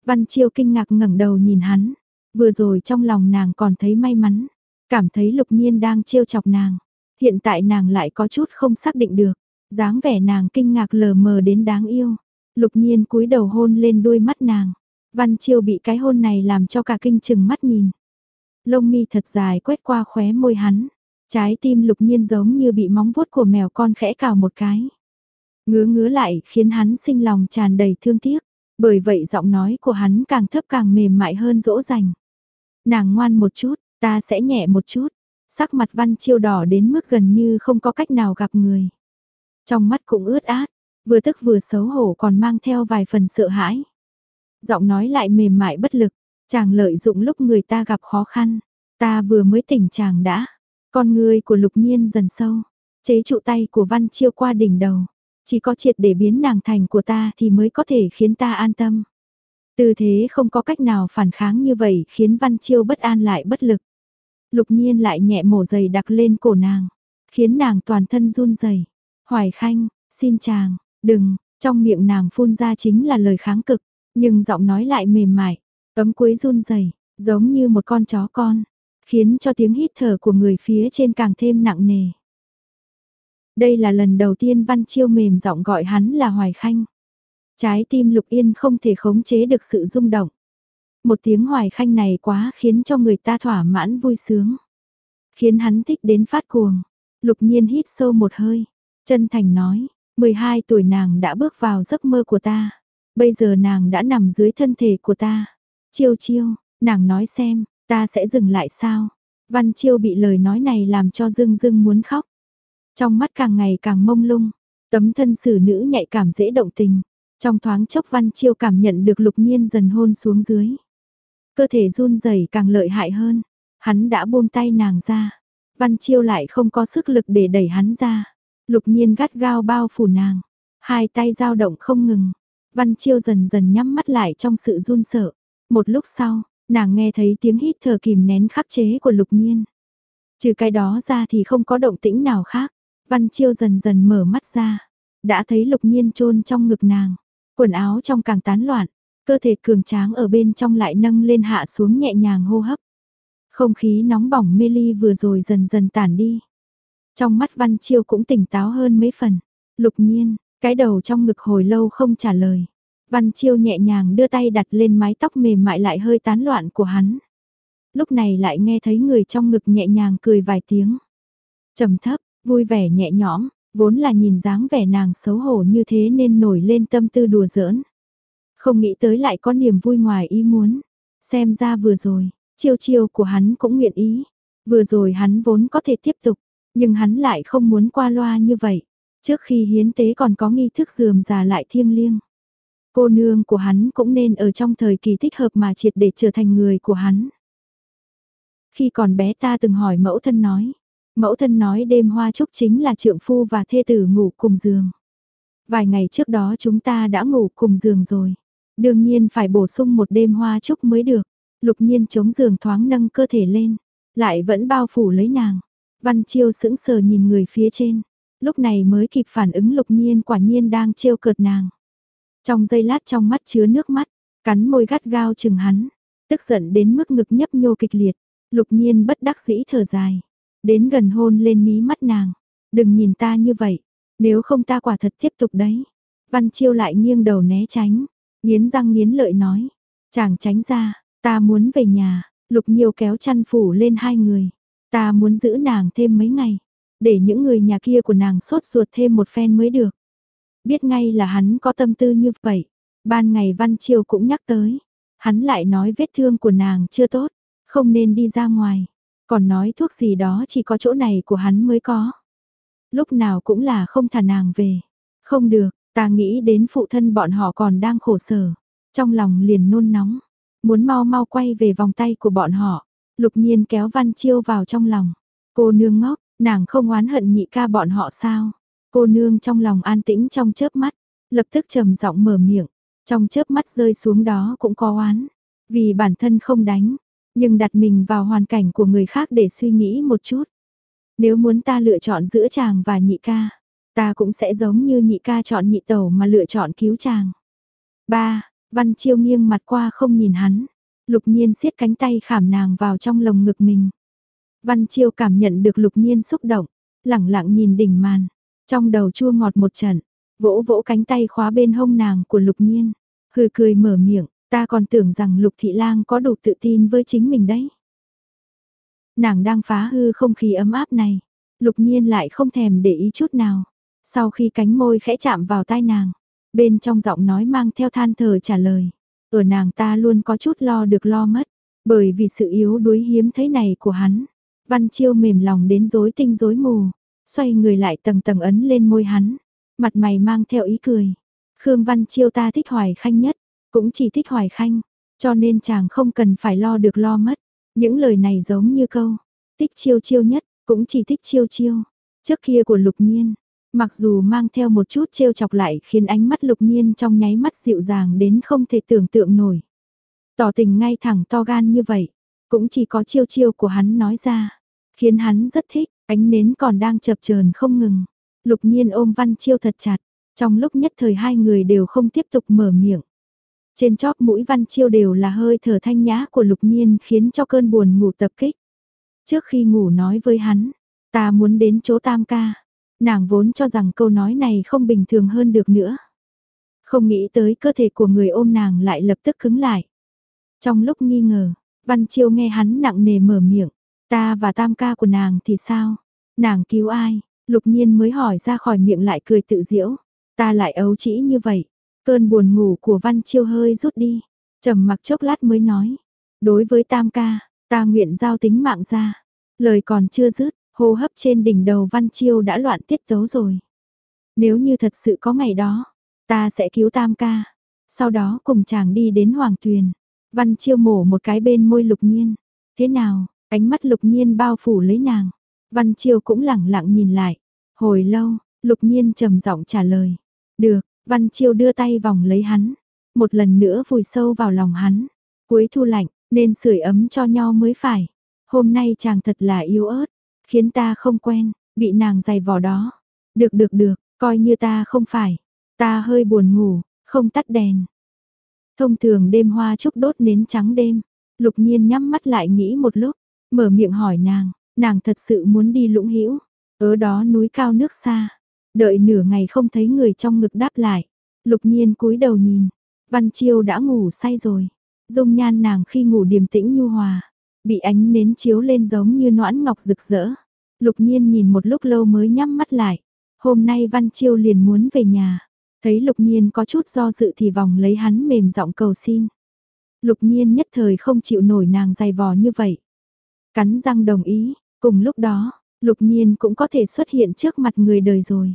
Văn Chiêu kinh ngạc ngẩng đầu nhìn hắn. Vừa rồi trong lòng nàng còn thấy may mắn. Cảm thấy Lục Nhiên đang trêu chọc nàng. Hiện tại nàng lại có chút không xác định được. dáng vẻ nàng kinh ngạc lờ mờ đến đáng yêu. Lục Nhiên cúi đầu hôn lên đôi mắt nàng. Văn Chiêu bị cái hôn này làm cho cả kinh chừng mắt nhìn. Lông mi thật dài quét qua khóe môi hắn. Trái tim lục nhiên giống như bị móng vuốt của mèo con khẽ cào một cái. Ngứa ngứa lại khiến hắn sinh lòng tràn đầy thương tiếc. Bởi vậy giọng nói của hắn càng thấp càng mềm mại hơn dỗ dành. Nàng ngoan một chút, ta sẽ nhẹ một chút. Sắc mặt văn chiêu đỏ đến mức gần như không có cách nào gặp người. Trong mắt cũng ướt át, vừa tức vừa xấu hổ còn mang theo vài phần sợ hãi. Giọng nói lại mềm mại bất lực, chàng lợi dụng lúc người ta gặp khó khăn. Ta vừa mới tỉnh chàng đã. Con người của lục nhiên dần sâu, chế trụ tay của văn chiêu qua đỉnh đầu. Chỉ có triệt để biến nàng thành của ta thì mới có thể khiến ta an tâm. Tư thế không có cách nào phản kháng như vậy khiến văn chiêu bất an lại bất lực. Lục nhiên lại nhẹ mổ giày đặc lên cổ nàng, khiến nàng toàn thân run rẩy. Hoài khanh, xin chàng, đừng, trong miệng nàng phun ra chính là lời kháng cực. Nhưng giọng nói lại mềm mại, ấm cuối run rẩy, giống như một con chó con, khiến cho tiếng hít thở của người phía trên càng thêm nặng nề. Đây là lần đầu tiên Văn Chiêu mềm giọng gọi hắn là Hoài Khanh. Trái tim Lục Yên không thể khống chế được sự rung động. Một tiếng Hoài Khanh này quá khiến cho người ta thỏa mãn vui sướng. Khiến hắn thích đến phát cuồng. Lục Nhiên hít sâu một hơi, chân thành nói, 12 tuổi nàng đã bước vào giấc mơ của ta. Bây giờ nàng đã nằm dưới thân thể của ta. Chiêu chiêu, nàng nói xem, ta sẽ dừng lại sao? Văn chiêu bị lời nói này làm cho dưng dưng muốn khóc. Trong mắt càng ngày càng mông lung, tấm thân xử nữ nhạy cảm dễ động tình. Trong thoáng chốc văn chiêu cảm nhận được lục nhiên dần hôn xuống dưới. Cơ thể run rẩy càng lợi hại hơn. Hắn đã buông tay nàng ra. Văn chiêu lại không có sức lực để đẩy hắn ra. Lục nhiên gắt gao bao phủ nàng. Hai tay dao động không ngừng. Văn Chiêu dần dần nhắm mắt lại trong sự run sợ. Một lúc sau, nàng nghe thấy tiếng hít thở kìm nén khắc chế của lục nhiên. Trừ cái đó ra thì không có động tĩnh nào khác. Văn Chiêu dần dần mở mắt ra. Đã thấy lục nhiên chôn trong ngực nàng. Quần áo trong càng tán loạn. Cơ thể cường tráng ở bên trong lại nâng lên hạ xuống nhẹ nhàng hô hấp. Không khí nóng bỏng mê ly vừa rồi dần dần tản đi. Trong mắt Văn Chiêu cũng tỉnh táo hơn mấy phần. Lục nhiên, cái đầu trong ngực hồi lâu không trả lời. Văn Chiêu nhẹ nhàng đưa tay đặt lên mái tóc mềm mại lại hơi tán loạn của hắn. Lúc này lại nghe thấy người trong ngực nhẹ nhàng cười vài tiếng. trầm thấp, vui vẻ nhẹ nhõm, vốn là nhìn dáng vẻ nàng xấu hổ như thế nên nổi lên tâm tư đùa giỡn. Không nghĩ tới lại có niềm vui ngoài ý muốn. Xem ra vừa rồi, chiêu chiêu của hắn cũng nguyện ý. Vừa rồi hắn vốn có thể tiếp tục, nhưng hắn lại không muốn qua loa như vậy. Trước khi hiến tế còn có nghi thức dườm già lại thiêng liêng. Cô nương của hắn cũng nên ở trong thời kỳ thích hợp mà triệt để trở thành người của hắn. Khi còn bé ta từng hỏi mẫu thân nói, mẫu thân nói đêm hoa trúc chính là trượng phu và thê tử ngủ cùng giường. Vài ngày trước đó chúng ta đã ngủ cùng giường rồi. Đương nhiên phải bổ sung một đêm hoa trúc mới được. Lục nhiên chống giường thoáng nâng cơ thể lên. Lại vẫn bao phủ lấy nàng. Văn chiêu sững sờ nhìn người phía trên. Lúc này mới kịp phản ứng lục nhiên quả nhiên đang trêu cợt nàng. Trong giây lát trong mắt chứa nước mắt. Cắn môi gắt gao chừng hắn. Tức giận đến mức ngực nhấp nhô kịch liệt. Lục nhiên bất đắc dĩ thở dài. Đến gần hôn lên mí mắt nàng. Đừng nhìn ta như vậy. Nếu không ta quả thật tiếp tục đấy. Văn Chiêu lại nghiêng đầu né tránh, nghiến răng nghiến lợi nói. Chàng tránh ra, ta muốn về nhà, lục nhiều kéo chăn phủ lên hai người. Ta muốn giữ nàng thêm mấy ngày, để những người nhà kia của nàng sốt ruột thêm một phen mới được. Biết ngay là hắn có tâm tư như vậy. Ban ngày Văn Chiêu cũng nhắc tới. Hắn lại nói vết thương của nàng chưa tốt, không nên đi ra ngoài. Còn nói thuốc gì đó chỉ có chỗ này của hắn mới có lúc nào cũng là không thả nàng về. Không được, ta nghĩ đến phụ thân bọn họ còn đang khổ sở. Trong lòng liền nôn nóng, muốn mau mau quay về vòng tay của bọn họ. Lục nhiên kéo Văn Chiêu vào trong lòng. Cô nương ngốc, nàng không oán hận nhị ca bọn họ sao? Cô nương trong lòng an tĩnh trong chớp mắt, lập tức trầm giọng mở miệng, trong chớp mắt rơi xuống đó cũng có oán, vì bản thân không đánh, nhưng đặt mình vào hoàn cảnh của người khác để suy nghĩ một chút. Nếu muốn ta lựa chọn giữa chàng và nhị ca, ta cũng sẽ giống như nhị ca chọn nhị tẩu mà lựa chọn cứu chàng. Ba, Văn Chiêu nghiêng mặt qua không nhìn hắn, lục nhiên siết cánh tay khảm nàng vào trong lồng ngực mình. Văn Chiêu cảm nhận được lục nhiên xúc động, lẳng lặng nhìn đỉnh màn, trong đầu chua ngọt một trận, vỗ vỗ cánh tay khóa bên hông nàng của lục nhiên, hừ cười mở miệng, ta còn tưởng rằng lục thị lang có đủ tự tin với chính mình đấy. Nàng đang phá hư không khí ấm áp này. Lục nhiên lại không thèm để ý chút nào. Sau khi cánh môi khẽ chạm vào tai nàng, bên trong giọng nói mang theo than thở trả lời. Ở nàng ta luôn có chút lo được lo mất, bởi vì sự yếu đuối hiếm thấy này của hắn. Văn chiêu mềm lòng đến rối tinh rối mù, xoay người lại tầng tầng ấn lên môi hắn, mặt mày mang theo ý cười. Khương Văn chiêu ta thích hoài khanh nhất, cũng chỉ thích hoài khanh, cho nên chàng không cần phải lo được lo mất. Những lời này giống như câu, thích chiêu chiêu nhất, cũng chỉ thích chiêu chiêu. Trước kia của lục nhiên, mặc dù mang theo một chút trêu chọc lại khiến ánh mắt lục nhiên trong nháy mắt dịu dàng đến không thể tưởng tượng nổi. Tỏ tình ngay thẳng to gan như vậy, cũng chỉ có chiêu chiêu của hắn nói ra, khiến hắn rất thích, ánh nến còn đang chập chờn không ngừng. Lục nhiên ôm văn chiêu thật chặt, trong lúc nhất thời hai người đều không tiếp tục mở miệng. Trên chóp mũi văn chiêu đều là hơi thở thanh nhã của lục nhiên khiến cho cơn buồn ngủ tập kích. Trước khi ngủ nói với hắn, ta muốn đến chỗ tam ca. Nàng vốn cho rằng câu nói này không bình thường hơn được nữa. Không nghĩ tới cơ thể của người ôm nàng lại lập tức cứng lại. Trong lúc nghi ngờ, Văn Chiêu nghe hắn nặng nề mở miệng, ta và tam ca của nàng thì sao? Nàng cứu ai? Lục nhiên mới hỏi ra khỏi miệng lại cười tự diễu. Ta lại ấu trĩ như vậy, Cơn buồn ngủ của Văn Chiêu hơi rút đi, trầm mặc chốc lát mới nói. Đối với Tam ca, ta nguyện giao tính mạng ra. Lời còn chưa dứt, hô hấp trên đỉnh đầu Văn Chiêu đã loạn tiết tấu rồi. Nếu như thật sự có ngày đó, ta sẽ cứu Tam ca. Sau đó cùng chàng đi đến Hoàng Tuyền. Văn Chiêu mổ một cái bên môi lục nhiên. Thế nào, ánh mắt lục nhiên bao phủ lấy nàng. Văn Chiêu cũng lẳng lặng nhìn lại. Hồi lâu, lục nhiên trầm giọng trả lời. Được, Văn Chiêu đưa tay vòng lấy hắn, một lần nữa vùi sâu vào lòng hắn. Cuối thu lạnh, nên sưởi ấm cho nhau mới phải. Hôm nay chàng thật là yếu ớt, khiến ta không quen, bị nàng giày vò đó. Được được được, coi như ta không phải. Ta hơi buồn ngủ, không tắt đèn. Thông thường đêm hoa trúc đốt nến trắng đêm. Lục nhiên nhắm mắt lại nghĩ một lúc, mở miệng hỏi nàng, nàng thật sự muốn đi lũng hữu ở đó núi cao nước xa. Đợi nửa ngày không thấy người trong ngực đáp lại. Lục nhiên cúi đầu nhìn. Văn Chiêu đã ngủ say rồi. Dung nhan nàng khi ngủ điềm tĩnh nhu hòa. Bị ánh nến chiếu lên giống như noãn ngọc rực rỡ. Lục nhiên nhìn một lúc lâu mới nhắm mắt lại. Hôm nay Văn Chiêu liền muốn về nhà. Thấy lục nhiên có chút do dự thì vòng lấy hắn mềm giọng cầu xin. Lục nhiên nhất thời không chịu nổi nàng dày vò như vậy. Cắn răng đồng ý, cùng lúc đó, lục nhiên cũng có thể xuất hiện trước mặt người đời rồi.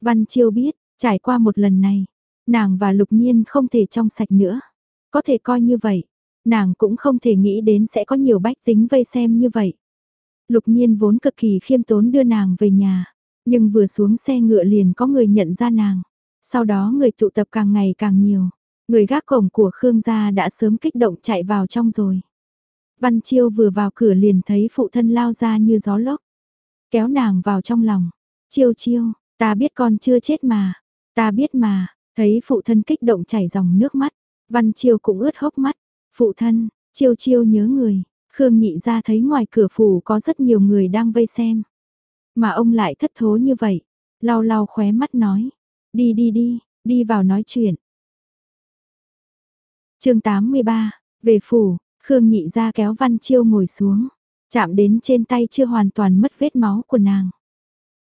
Văn Chiêu biết, trải qua một lần này, Nàng và lục nhiên không thể trong sạch nữa. Có thể coi như vậy. Nàng cũng không thể nghĩ đến sẽ có nhiều bách tính vây xem như vậy. Lục nhiên vốn cực kỳ khiêm tốn đưa nàng về nhà. Nhưng vừa xuống xe ngựa liền có người nhận ra nàng. Sau đó người tụ tập càng ngày càng nhiều. Người gác cổng của Khương gia đã sớm kích động chạy vào trong rồi. Văn Chiêu vừa vào cửa liền thấy phụ thân lao ra như gió lốc. Kéo nàng vào trong lòng. Chiêu chiêu, ta biết con chưa chết mà. Ta biết mà, thấy phụ thân kích động chảy dòng nước mắt. Văn Chiêu cũng ướt hốc mắt. Phụ thân, chiêu chiêu nhớ người. Khương nhị ra thấy ngoài cửa phủ có rất nhiều người đang vây xem. Mà ông lại thất thố như vậy. Lau lau khóe mắt nói. Đi đi đi, đi vào nói chuyện. chương 83, về phủ, Khương nhị ra kéo Văn Chiêu ngồi xuống. Chạm đến trên tay chưa hoàn toàn mất vết máu của nàng.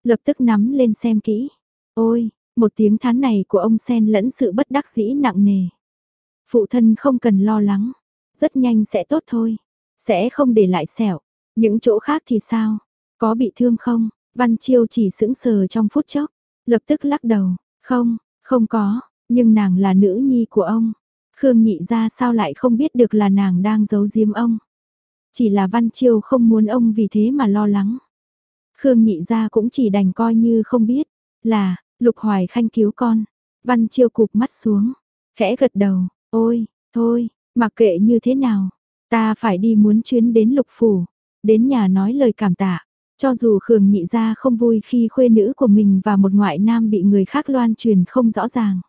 Lập tức nắm lên xem kỹ. Ôi, một tiếng thán này của ông sen lẫn sự bất đắc dĩ nặng nề. Phụ thân không cần lo lắng. Rất nhanh sẽ tốt thôi. Sẽ không để lại sẹo. Những chỗ khác thì sao? Có bị thương không? Văn Chiêu chỉ sững sờ trong phút chốc. Lập tức lắc đầu. Không, không có. Nhưng nàng là nữ nhi của ông. Khương nhị ra sao lại không biết được là nàng đang giấu giếm ông. Chỉ là Văn Chiêu không muốn ông vì thế mà lo lắng. Khương nhị ra cũng chỉ đành coi như không biết. Là, Lục Hoài Khanh cứu con. Văn Chiêu cụp mắt xuống. Khẽ gật đầu. Ôi, thôi, mặc kệ như thế nào. Ta phải đi muốn chuyến đến lục phủ, đến nhà nói lời cảm tạ. Cho dù Khương nhị ra không vui khi khuê nữ của mình và một ngoại nam bị người khác loan truyền không rõ ràng.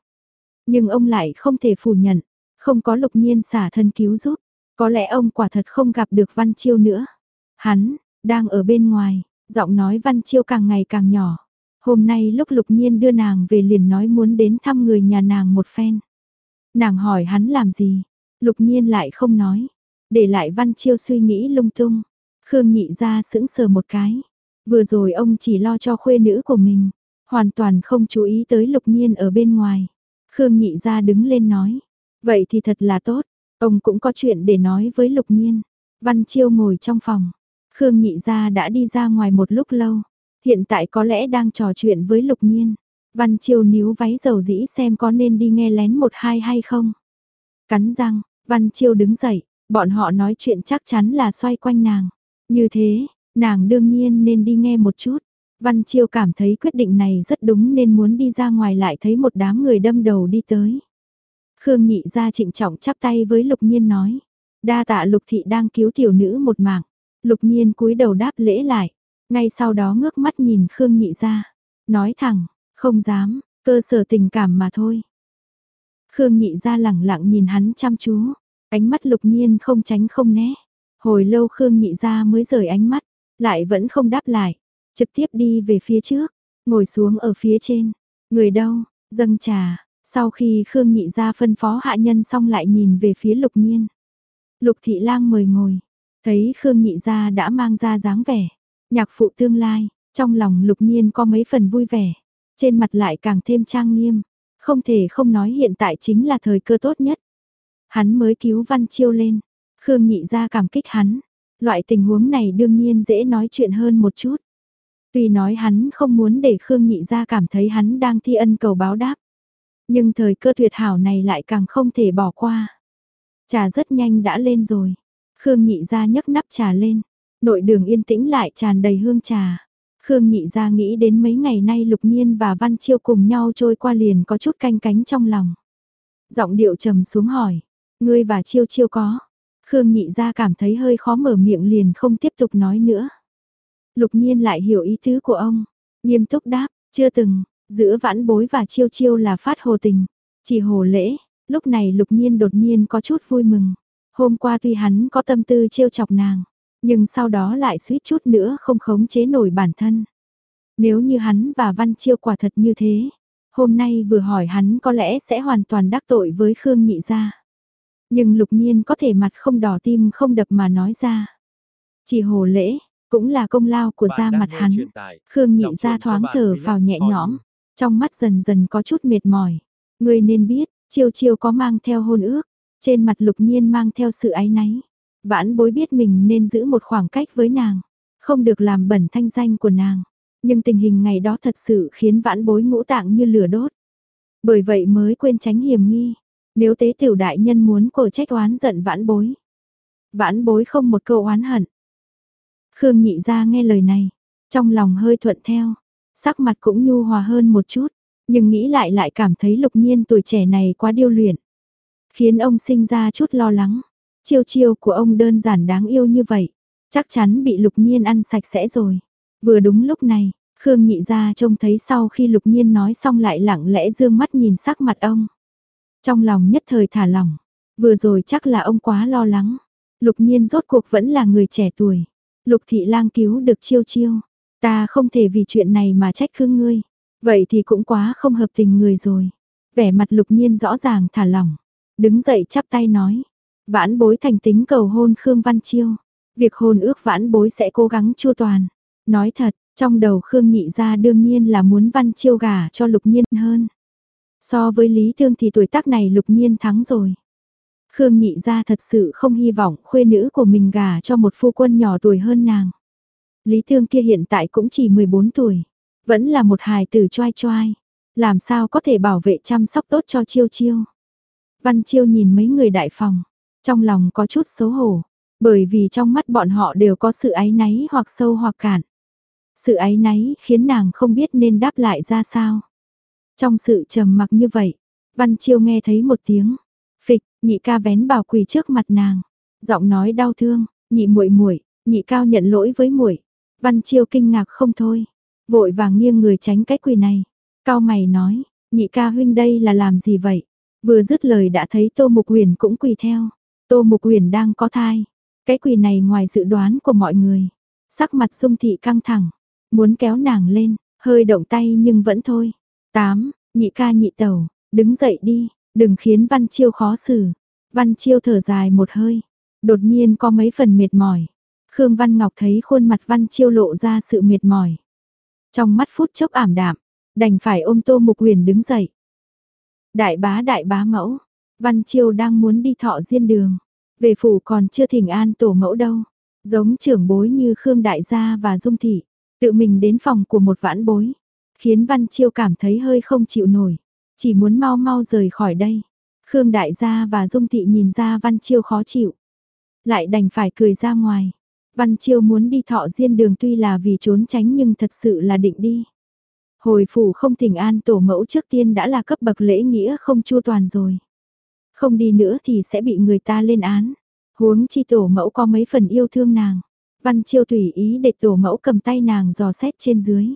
Nhưng ông lại không thể phủ nhận, không có lục nhiên xả thân cứu giúp. Có lẽ ông quả thật không gặp được Văn Chiêu nữa. Hắn, đang ở bên ngoài, giọng nói Văn Chiêu càng ngày càng nhỏ. Hôm nay lúc lục nhiên đưa nàng về liền nói muốn đến thăm người nhà nàng một phen. Nàng hỏi hắn làm gì, lục nhiên lại không nói. Để lại Văn Chiêu suy nghĩ lung tung. Khương nhị ra sững sờ một cái. Vừa rồi ông chỉ lo cho khuê nữ của mình. Hoàn toàn không chú ý tới lục nhiên ở bên ngoài. Khương nhị ra đứng lên nói. Vậy thì thật là tốt. Ông cũng có chuyện để nói với lục nhiên. Văn Chiêu ngồi trong phòng. Khương nhị gia đã đi ra ngoài một lúc lâu. Hiện tại có lẽ đang trò chuyện với lục nhiên. Văn Chiêu níu váy dầu dĩ xem có nên đi nghe lén một hai hay không. Cắn răng, Văn Chiêu đứng dậy, Bọn họ nói chuyện chắc chắn là xoay quanh nàng. Như thế, nàng đương nhiên nên đi nghe một chút. Văn Chiêu cảm thấy quyết định này rất đúng nên muốn đi ra ngoài lại thấy một đám người đâm đầu đi tới. Khương nhị ra trịnh trọng chắp tay với lục nhiên nói. Đa tạ lục thị đang cứu tiểu nữ một mạng. Lục nhiên cúi đầu đáp lễ lại. Ngay sau đó ngước mắt nhìn Khương nhị ra. Nói thẳng, không dám, cơ sở tình cảm mà thôi. Khương nhị ra lẳng lặng nhìn hắn chăm chú. Ánh mắt lục nhiên không tránh không né. Hồi lâu Khương nhị ra mới rời ánh mắt, lại vẫn không đáp lại. Trực tiếp đi về phía trước, ngồi xuống ở phía trên. Người đâu, dâng trà. Sau khi Khương nhị ra phân phó hạ nhân xong lại nhìn về phía lục nhiên. Lục thị lang mời ngồi. Thấy Khương nhị ra đã mang ra dáng vẻ. Nhạc phụ tương lai, trong lòng lục nhiên có mấy phần vui vẻ. Trên mặt lại càng thêm trang nghiêm. Không thể không nói hiện tại chính là thời cơ tốt nhất. Hắn mới cứu Văn Chiêu lên. Khương nhị ra cảm kích hắn. Loại tình huống này đương nhiên dễ nói chuyện hơn một chút. Tuy nói hắn không muốn để Khương nhị ra cảm thấy hắn đang thi ân cầu báo đáp. Nhưng thời cơ tuyệt hảo này lại càng không thể bỏ qua. Trà rất nhanh đã lên rồi. Khương nhị ra nhấc nắp trà lên. Nội đường yên tĩnh lại tràn đầy hương trà. Khương nhị ra nghĩ đến mấy ngày nay lục nhiên và văn chiêu cùng nhau trôi qua liền có chút canh cánh trong lòng. Giọng điệu trầm xuống hỏi. Ngươi và chiêu chiêu có. Khương nhị ra cảm thấy hơi khó mở miệng liền không tiếp tục nói nữa. Lục nhiên lại hiểu ý tứ của ông. Nghiêm túc đáp, chưa từng, giữa vãn bối và chiêu chiêu là phát hồ tình. Chỉ hồ lễ, lúc này lục nhiên đột nhiên có chút vui mừng. Hôm qua tuy hắn có tâm tư trêu chọc nàng, nhưng sau đó lại suýt chút nữa không khống chế nổi bản thân. Nếu như hắn và Văn Chiêu quả thật như thế, hôm nay vừa hỏi hắn có lẽ sẽ hoàn toàn đắc tội với Khương Nhị gia. Nhưng lục nhiên có thể mặt không đỏ tim không đập mà nói ra. Chỉ hồ lễ, cũng là công lao của da mặt hắn. Khương nhị ra thoáng thở vào nhẹ nhõm, trong mắt dần dần có chút mệt mỏi. Người nên biết, chiêu chiêu có mang theo hôn ước, trên mặt lục nhiên mang theo sự áy náy. Vãn bối biết mình nên giữ một khoảng cách với nàng, không được làm bẩn thanh danh của nàng. Nhưng tình hình ngày đó thật sự khiến vãn bối ngũ tạng như lửa đốt. Bởi vậy mới quên tránh hiểm nghi. Nếu tế tiểu đại nhân muốn cổ trách oán giận vãn bối. Vãn bối không một câu oán hận. Khương nhị ra nghe lời này, trong lòng hơi thuận theo, sắc mặt cũng nhu hòa hơn một chút, nhưng nghĩ lại lại cảm thấy lục nhiên tuổi trẻ này quá điêu luyện. Khiến ông sinh ra chút lo lắng, chiêu chiêu của ông đơn giản đáng yêu như vậy, chắc chắn bị lục nhiên ăn sạch sẽ rồi. Vừa đúng lúc này, Khương nhị ra trông thấy sau khi lục nhiên nói xong lại lặng lẽ dương mắt nhìn sắc mặt ông. Trong lòng nhất thời thả lỏng, vừa rồi chắc là ông quá lo lắng. Lục nhiên rốt cuộc vẫn là người trẻ tuổi. Lục thị lang cứu được chiêu chiêu. Ta không thể vì chuyện này mà trách cứ ngươi. Vậy thì cũng quá không hợp tình người rồi. Vẻ mặt lục nhiên rõ ràng thả lỏng. Đứng dậy chắp tay nói. Vãn bối thành tính cầu hôn Khương Văn Chiêu. Việc hôn ước vãn bối sẽ cố gắng chua toàn. Nói thật, trong đầu Khương nhị ra đương nhiên là muốn Văn Chiêu gả cho lục nhiên hơn. So với Lý Thương thì tuổi tác này lục nhiên thắng rồi. Khương nhị ra thật sự không hy vọng khuê nữ của mình gả cho một phu quân nhỏ tuổi hơn nàng. Lý Thương kia hiện tại cũng chỉ 14 tuổi, vẫn là một hài tử choai choai, làm sao có thể bảo vệ chăm sóc tốt cho chiêu chiêu. Văn chiêu nhìn mấy người đại phòng, trong lòng có chút xấu hổ, bởi vì trong mắt bọn họ đều có sự áy náy hoặc sâu hoặc cản. Sự áy náy khiến nàng không biết nên đáp lại ra sao. Trong sự trầm mặc như vậy, Văn Chiêu nghe thấy một tiếng, phịch, nhị ca vén bảo quỳ trước mặt nàng, giọng nói đau thương, nhị muội muội, nhị cao nhận lỗi với muội. Văn Chiêu kinh ngạc không thôi, vội vàng nghiêng người tránh cái quỳ này. Cao mày nói, nhị ca huynh đây là làm gì vậy? Vừa dứt lời đã thấy Tô Mục Huyền cũng quỳ theo. Tô Mục Huyền đang có thai. Cái quỳ này ngoài dự đoán của mọi người. Sắc mặt Dung Thị căng thẳng, muốn kéo nàng lên, hơi động tay nhưng vẫn thôi. Tám, nhị ca nhị tẩu, đứng dậy đi, đừng khiến Văn Chiêu khó xử. Văn Chiêu thở dài một hơi, đột nhiên có mấy phần mệt mỏi. Khương Văn Ngọc thấy khuôn mặt Văn Chiêu lộ ra sự mệt mỏi. Trong mắt phút chốc ảm đạm, đành phải ôm Tô Mục Huyền đứng dậy. Đại bá đại bá mẫu, Văn Chiêu đang muốn đi thọ diên đường, về phủ còn chưa thỉnh an tổ mẫu đâu. Giống trưởng bối như Khương Đại Gia và Dung Thị, tự mình đến phòng của một vãn bối, khiến Văn Chiêu cảm thấy hơi không chịu nổi, chỉ muốn mau mau rời khỏi đây. Khương Đại Gia và Dung Thị nhìn ra Văn Chiêu khó chịu, lại đành phải cười ra ngoài. Văn Chiêu muốn đi thọ diên đường tuy là vì trốn tránh nhưng thật sự là định đi. Hồi phủ không thỉnh an tổ mẫu trước tiên đã là cấp bậc lễ nghĩa không chua toàn rồi. Không đi nữa thì sẽ bị người ta lên án. Huống chi tổ mẫu có mấy phần yêu thương nàng. Văn Chiêu tùy ý để tổ mẫu cầm tay nàng dò xét trên dưới.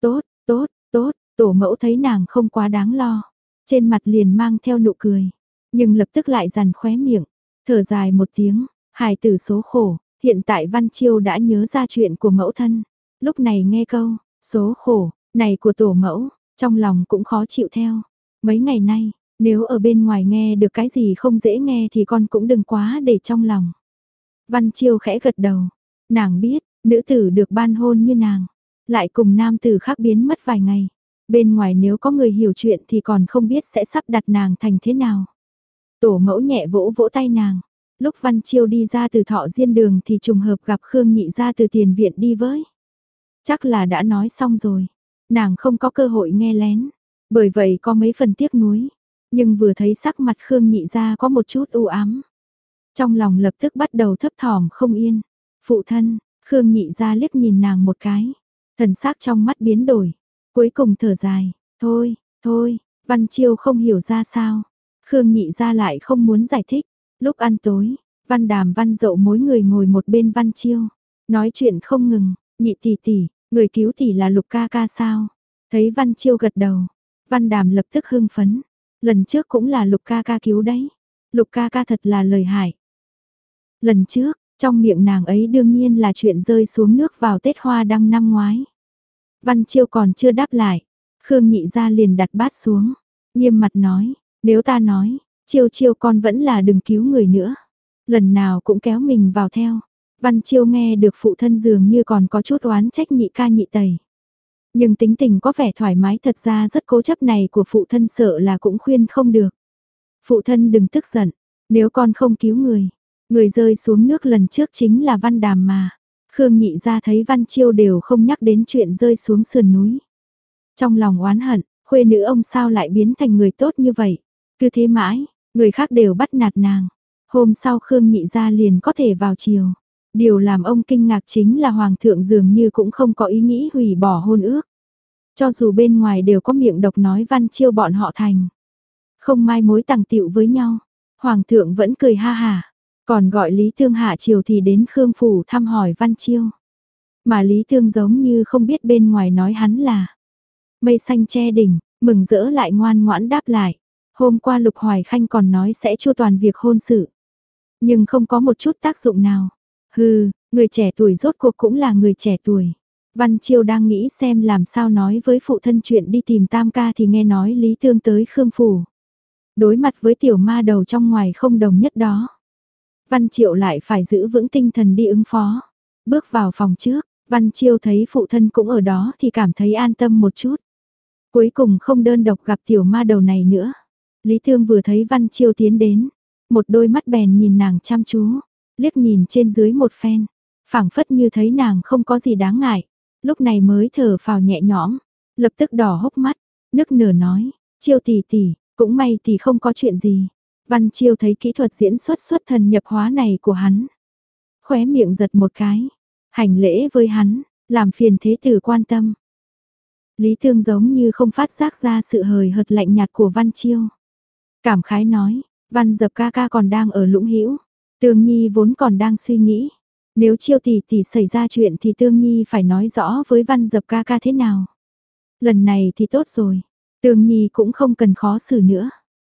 Tốt, tốt, tốt, tổ mẫu thấy nàng không quá đáng lo. Trên mặt liền mang theo nụ cười. Nhưng lập tức lại dằn khóe miệng. Thở dài một tiếng, hài tử số khổ. Hiện tại Văn Chiêu đã nhớ ra chuyện của mẫu thân. Lúc này nghe câu, số khổ, này của tổ mẫu, trong lòng cũng khó chịu theo. Mấy ngày nay, nếu ở bên ngoài nghe được cái gì không dễ nghe thì con cũng đừng quá để trong lòng. Văn Chiêu khẽ gật đầu, nàng biết, nữ tử được ban hôn như nàng, lại cùng nam tử khác biến mất vài ngày. Bên ngoài nếu có người hiểu chuyện thì còn không biết sẽ sắp đặt nàng thành thế nào. Tổ mẫu nhẹ vỗ vỗ tay nàng. Lúc Văn Chiêu đi ra từ thọ diên đường thì trùng hợp gặp Khương Nhị ra từ tiền viện đi với. Chắc là đã nói xong rồi. Nàng không có cơ hội nghe lén. Bởi vậy có mấy phần tiếc nuối. Nhưng vừa thấy sắc mặt Khương Nhị ra có một chút u ám. Trong lòng lập tức bắt đầu thấp thỏm không yên. Phụ thân, Khương Nhị ra liếc nhìn nàng một cái. Thần sắc trong mắt biến đổi. Cuối cùng thở dài. Thôi, thôi, Văn Chiêu không hiểu ra sao. Khương Nhị ra lại không muốn giải thích. Lúc ăn tối, Văn Đàm Văn Dậu mỗi người ngồi một bên Văn Chiêu. Nói chuyện không ngừng, nhị tỷ tỷ, người cứu tỷ là Lục ca ca sao? Thấy Văn Chiêu gật đầu, Văn Đàm lập tức hưng phấn. Lần trước cũng là Lục ca ca cứu đấy. Lục ca ca thật là lời hại. Lần trước, trong miệng nàng ấy đương nhiên là chuyện rơi xuống nước vào Tết Hoa đăng năm ngoái. Văn Chiêu còn chưa đáp lại, Khương Nhị ra liền đặt bát xuống, nghiêm mặt nói, nếu ta nói, Chiêu Chiêu con vẫn là đừng cứu người nữa. Lần nào cũng kéo mình vào theo. Văn Chiêu nghe được phụ thân dường như còn có chút oán trách nhị ca nhị tẩy. Nhưng tính tình có vẻ thoải mái thật ra rất cố chấp này của phụ thân sợ là cũng khuyên không được. Phụ thân đừng tức giận, nếu con không cứu người, người rơi xuống nước lần trước chính là Văn Đàm mà. Khương nhị ra thấy Văn Chiêu đều không nhắc đến chuyện rơi xuống sườn núi. Trong lòng oán hận, Khuê nữ ông sao lại biến thành người tốt như vậy? Cứ thế mãi, người khác đều bắt nạt nàng. Hôm sau Khương Nhị ra liền có thể vào chiều. Điều làm ông kinh ngạc chính là Hoàng thượng dường như cũng không có ý nghĩ hủy bỏ hôn ước. Cho dù bên ngoài đều có miệng độc nói văn chiêu bọn họ thành. Không mai mối tàng tiệu với nhau. Hoàng thượng vẫn cười ha hà. Còn gọi Lý Thương hạ triều thì đến Khương Phủ thăm hỏi văn chiêu. Mà Lý Thương giống như không biết bên ngoài nói hắn là. Mây xanh che đỉnh, mừng rỡ lại ngoan ngoãn đáp lại. Hôm qua Lục Hoài Khanh còn nói sẽ chua toàn việc hôn sự. Nhưng không có một chút tác dụng nào. Hừ, người trẻ tuổi rốt cuộc cũng là người trẻ tuổi. Văn Chiêu đang nghĩ xem làm sao nói với phụ thân chuyện đi tìm tam ca thì nghe nói Lý Thương tới Khương Phủ. Đối mặt với tiểu ma đầu trong ngoài không đồng nhất đó. Văn Triệu lại phải giữ vững tinh thần đi ứng phó. Bước vào phòng trước, Văn Chiêu thấy phụ thân cũng ở đó thì cảm thấy an tâm một chút. Cuối cùng không đơn độc gặp tiểu ma đầu này nữa. Lý Thương vừa thấy Văn Chiêu tiến đến, một đôi mắt bèn nhìn nàng chăm chú, liếc nhìn trên dưới một phen, phảng phất như thấy nàng không có gì đáng ngại, lúc này mới thở phào nhẹ nhõm, lập tức đỏ hốc mắt, nức nở nói, Chiêu tỷ tỷ, cũng may tỷ không có chuyện gì. Văn Chiêu thấy kỹ thuật diễn xuất xuất thần nhập hóa này của hắn, khóe miệng giật một cái, hành lễ với hắn, làm phiền thế tử quan tâm. Lý Thương giống như không phát giác ra sự hời hợt lạnh nhạt của Văn Chiêu. Cảm khái nói, Văn dập ca ca còn đang ở lũng hữu Tương Nhi vốn còn đang suy nghĩ. Nếu chiêu tỷ tỷ xảy ra chuyện thì Tương Nhi phải nói rõ với Văn dập ca ca thế nào. Lần này thì tốt rồi. Tương Nhi cũng không cần khó xử nữa.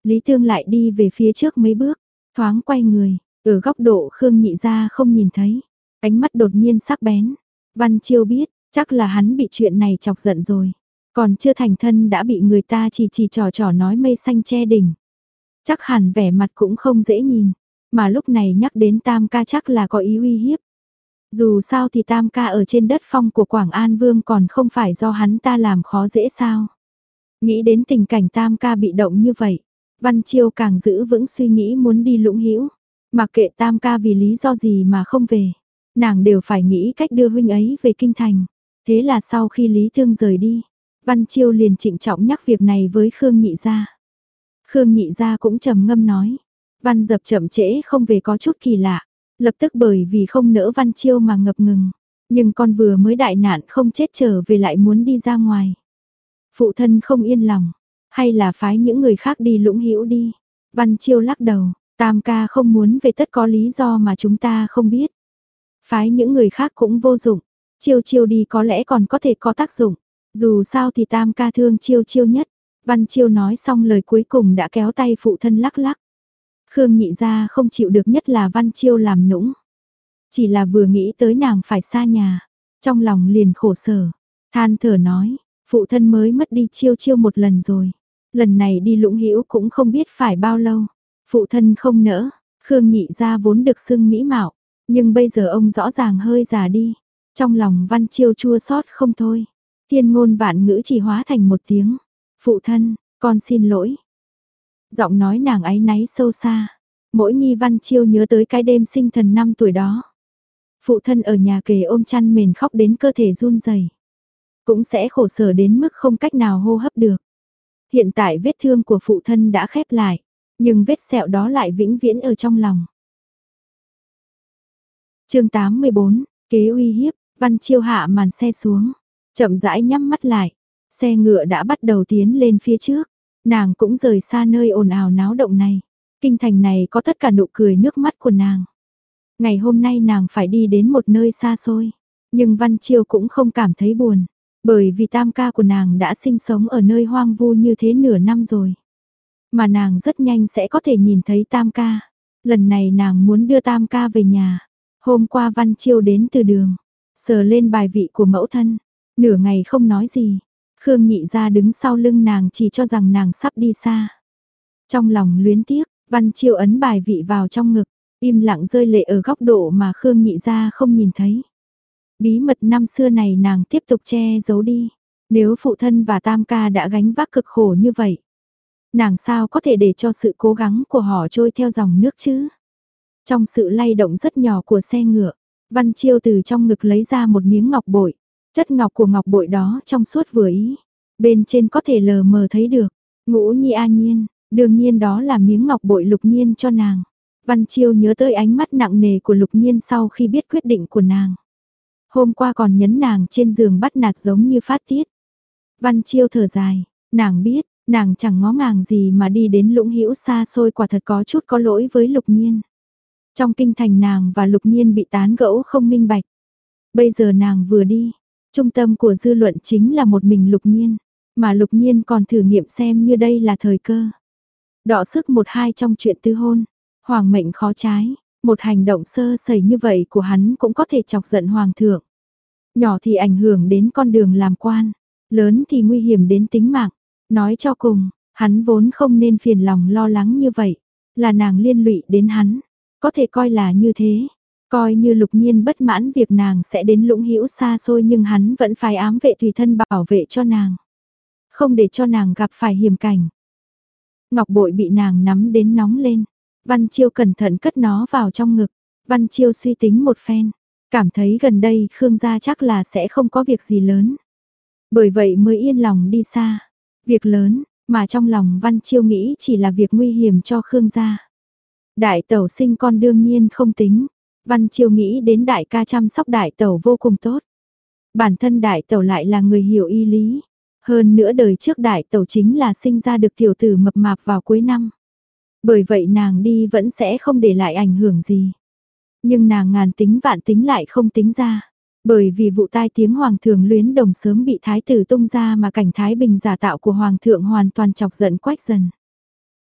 Lý Tương lại đi về phía trước mấy bước, thoáng quay người, ở góc độ Khương Nhị ra không nhìn thấy. Ánh mắt đột nhiên sắc bén. Văn Chiêu biết, chắc là hắn bị chuyện này chọc giận rồi. Còn chưa thành thân đã bị người ta chỉ chỉ trò trò nói mây xanh che đỉnh. Chắc hẳn vẻ mặt cũng không dễ nhìn, mà lúc này nhắc đến tam ca chắc là có ý uy hiếp. Dù sao thì tam ca ở trên đất phong của Quảng An Vương còn không phải do hắn ta làm khó dễ sao. Nghĩ đến tình cảnh tam ca bị động như vậy, Văn Chiêu càng giữ vững suy nghĩ muốn đi lũng hữu Mặc kệ tam ca vì lý do gì mà không về, nàng đều phải nghĩ cách đưa huynh ấy về kinh thành. Thế là sau khi Lý Thương rời đi, Văn Chiêu liền trịnh trọng nhắc việc này với Khương Nhị Gia. Khương Nhị ra cũng trầm ngâm nói, Văn dập chậm trễ không về có chút kỳ lạ, lập tức bởi vì không nỡ Văn Chiêu mà ngập ngừng, nhưng con vừa mới đại nạn không chết trở về lại muốn đi ra ngoài. Phụ thân không yên lòng, hay là phái những người khác đi lũng hữu đi. Văn Chiêu lắc đầu, Tam ca không muốn về tất có lý do mà chúng ta không biết. Phái những người khác cũng vô dụng, Chiêu Chiêu đi có lẽ còn có thể có tác dụng. Dù sao thì Tam ca thương Chiêu Chiêu nhất. Văn Chiêu nói xong lời cuối cùng đã kéo tay phụ thân lắc lắc. Khương nhị ra không chịu được nhất là Văn Chiêu làm nũng. Chỉ là vừa nghĩ tới nàng phải xa nhà, trong lòng liền khổ sở, than thở nói, phụ thân mới mất đi Chiêu Chiêu một lần rồi. Lần này đi lũng hữu cũng không biết phải bao lâu. Phụ thân không nỡ, Khương nhị ra vốn được xưng mỹ mạo, nhưng bây giờ ông rõ ràng hơi già đi. Trong lòng Văn Chiêu chua xót không thôi. Thiên ngôn vạn ngữ chỉ hóa thành một tiếng. Phụ thân, con xin lỗi. Giọng nói nàng ấy náy sâu xa. Mỗi nghi văn chiêu nhớ tới cái đêm sinh thần năm tuổi đó. Phụ thân ở nhà kề ôm chăn mền khóc đến cơ thể run rẩy Cũng sẽ khổ sở đến mức không cách nào hô hấp được. Hiện tại vết thương của phụ thân đã khép lại. Nhưng vết sẹo đó lại vĩnh viễn ở trong lòng. chương 84, kế uy hiếp, văn chiêu hạ màn xe xuống. Chậm rãi nhắm mắt lại. Xe ngựa đã bắt đầu tiến lên phía trước, nàng cũng rời xa nơi ồn ào náo động này. Kinh thành này có tất cả nụ cười nước mắt của nàng. Ngày hôm nay nàng phải đi đến một nơi xa xôi, nhưng Văn Chiêu cũng không cảm thấy buồn, bởi vì tam ca của nàng đã sinh sống ở nơi hoang vu như thế nửa năm rồi. Mà nàng rất nhanh sẽ có thể nhìn thấy tam ca. Lần này nàng muốn đưa tam ca về nhà. Hôm qua Văn Chiêu đến từ đường, sờ lên bài vị của mẫu thân, nửa ngày không nói gì, Khương nhị ra đứng sau lưng nàng chỉ cho rằng nàng sắp đi xa. Trong lòng luyến tiếc, Văn Chiêu ấn bài vị vào trong ngực, im lặng rơi lệ ở góc độ mà Khương nhị ra không nhìn thấy. Bí mật năm xưa này nàng tiếp tục che giấu đi. Nếu phụ thân và tam ca đã gánh vác cực khổ như vậy, nàng sao có thể để cho sự cố gắng của họ trôi theo dòng nước chứ? Trong sự lay động rất nhỏ của xe ngựa, Văn Chiêu từ trong ngực lấy ra một miếng ngọc bội. Chất ngọc của ngọc bội đó trong suốt vừa ý. Bên trên có thể lờ mờ thấy được, ngũ nhi a nhiên, đương nhiên đó là miếng ngọc bội lục nhiên cho nàng. Văn Chiêu nhớ tới ánh mắt nặng nề của lục nhiên sau khi biết quyết định của nàng. Hôm qua còn nhấn nàng trên giường bắt nạt giống như phát tiết. Văn Chiêu thở dài, nàng biết, nàng chẳng ngó ngàng gì mà đi đến lũng hữu xa xôi quả thật có chút có lỗi với lục nhiên. Trong kinh thành nàng và lục nhiên bị tán gẫu không minh bạch. Bây giờ nàng vừa đi, trung tâm của dư luận chính là một mình lục nhiên, mà lục nhiên còn thử nghiệm xem như đây là thời cơ. Đọ sức một hai trong chuyện tư hôn, hoàng mệnh khó trái, một hành động sơ sẩy như vậy của hắn cũng có thể chọc giận hoàng thượng. Nhỏ thì ảnh hưởng đến con đường làm quan, lớn thì nguy hiểm đến tính mạng. Nói cho cùng, hắn vốn không nên phiền lòng lo lắng như vậy, là nàng liên lụy đến hắn, có thể coi là như thế. Coi như lục nhiên bất mãn việc nàng sẽ đến lũng hữu xa xôi nhưng hắn vẫn phải ám vệ tùy thân bảo vệ cho nàng. Không để cho nàng gặp phải hiểm cảnh. Ngọc bội bị nàng nắm đến nóng lên. Văn Chiêu cẩn thận cất nó vào trong ngực. Văn Chiêu suy tính một phen. Cảm thấy gần đây Khương gia chắc là sẽ không có việc gì lớn. Bởi vậy mới yên lòng đi xa. Việc lớn, mà trong lòng Văn Chiêu nghĩ chỉ là việc nguy hiểm cho Khương gia. Đại tẩu sinh con đương nhiên không tính. Văn Chiêu nghĩ đến đại ca chăm sóc đại tẩu vô cùng tốt. Bản thân đại tẩu lại là người hiểu y lý. Hơn nữa đời trước đại tẩu chính là sinh ra được tiểu tử mập mạp vào cuối năm. Bởi vậy nàng đi vẫn sẽ không để lại ảnh hưởng gì. Nhưng nàng ngàn tính vạn tính lại không tính ra. Bởi vì vụ tai tiếng hoàng thượng luyến đồng sớm bị thái tử tung ra mà cảnh thái bình giả tạo của hoàng thượng hoàn toàn chọc giận quách dần.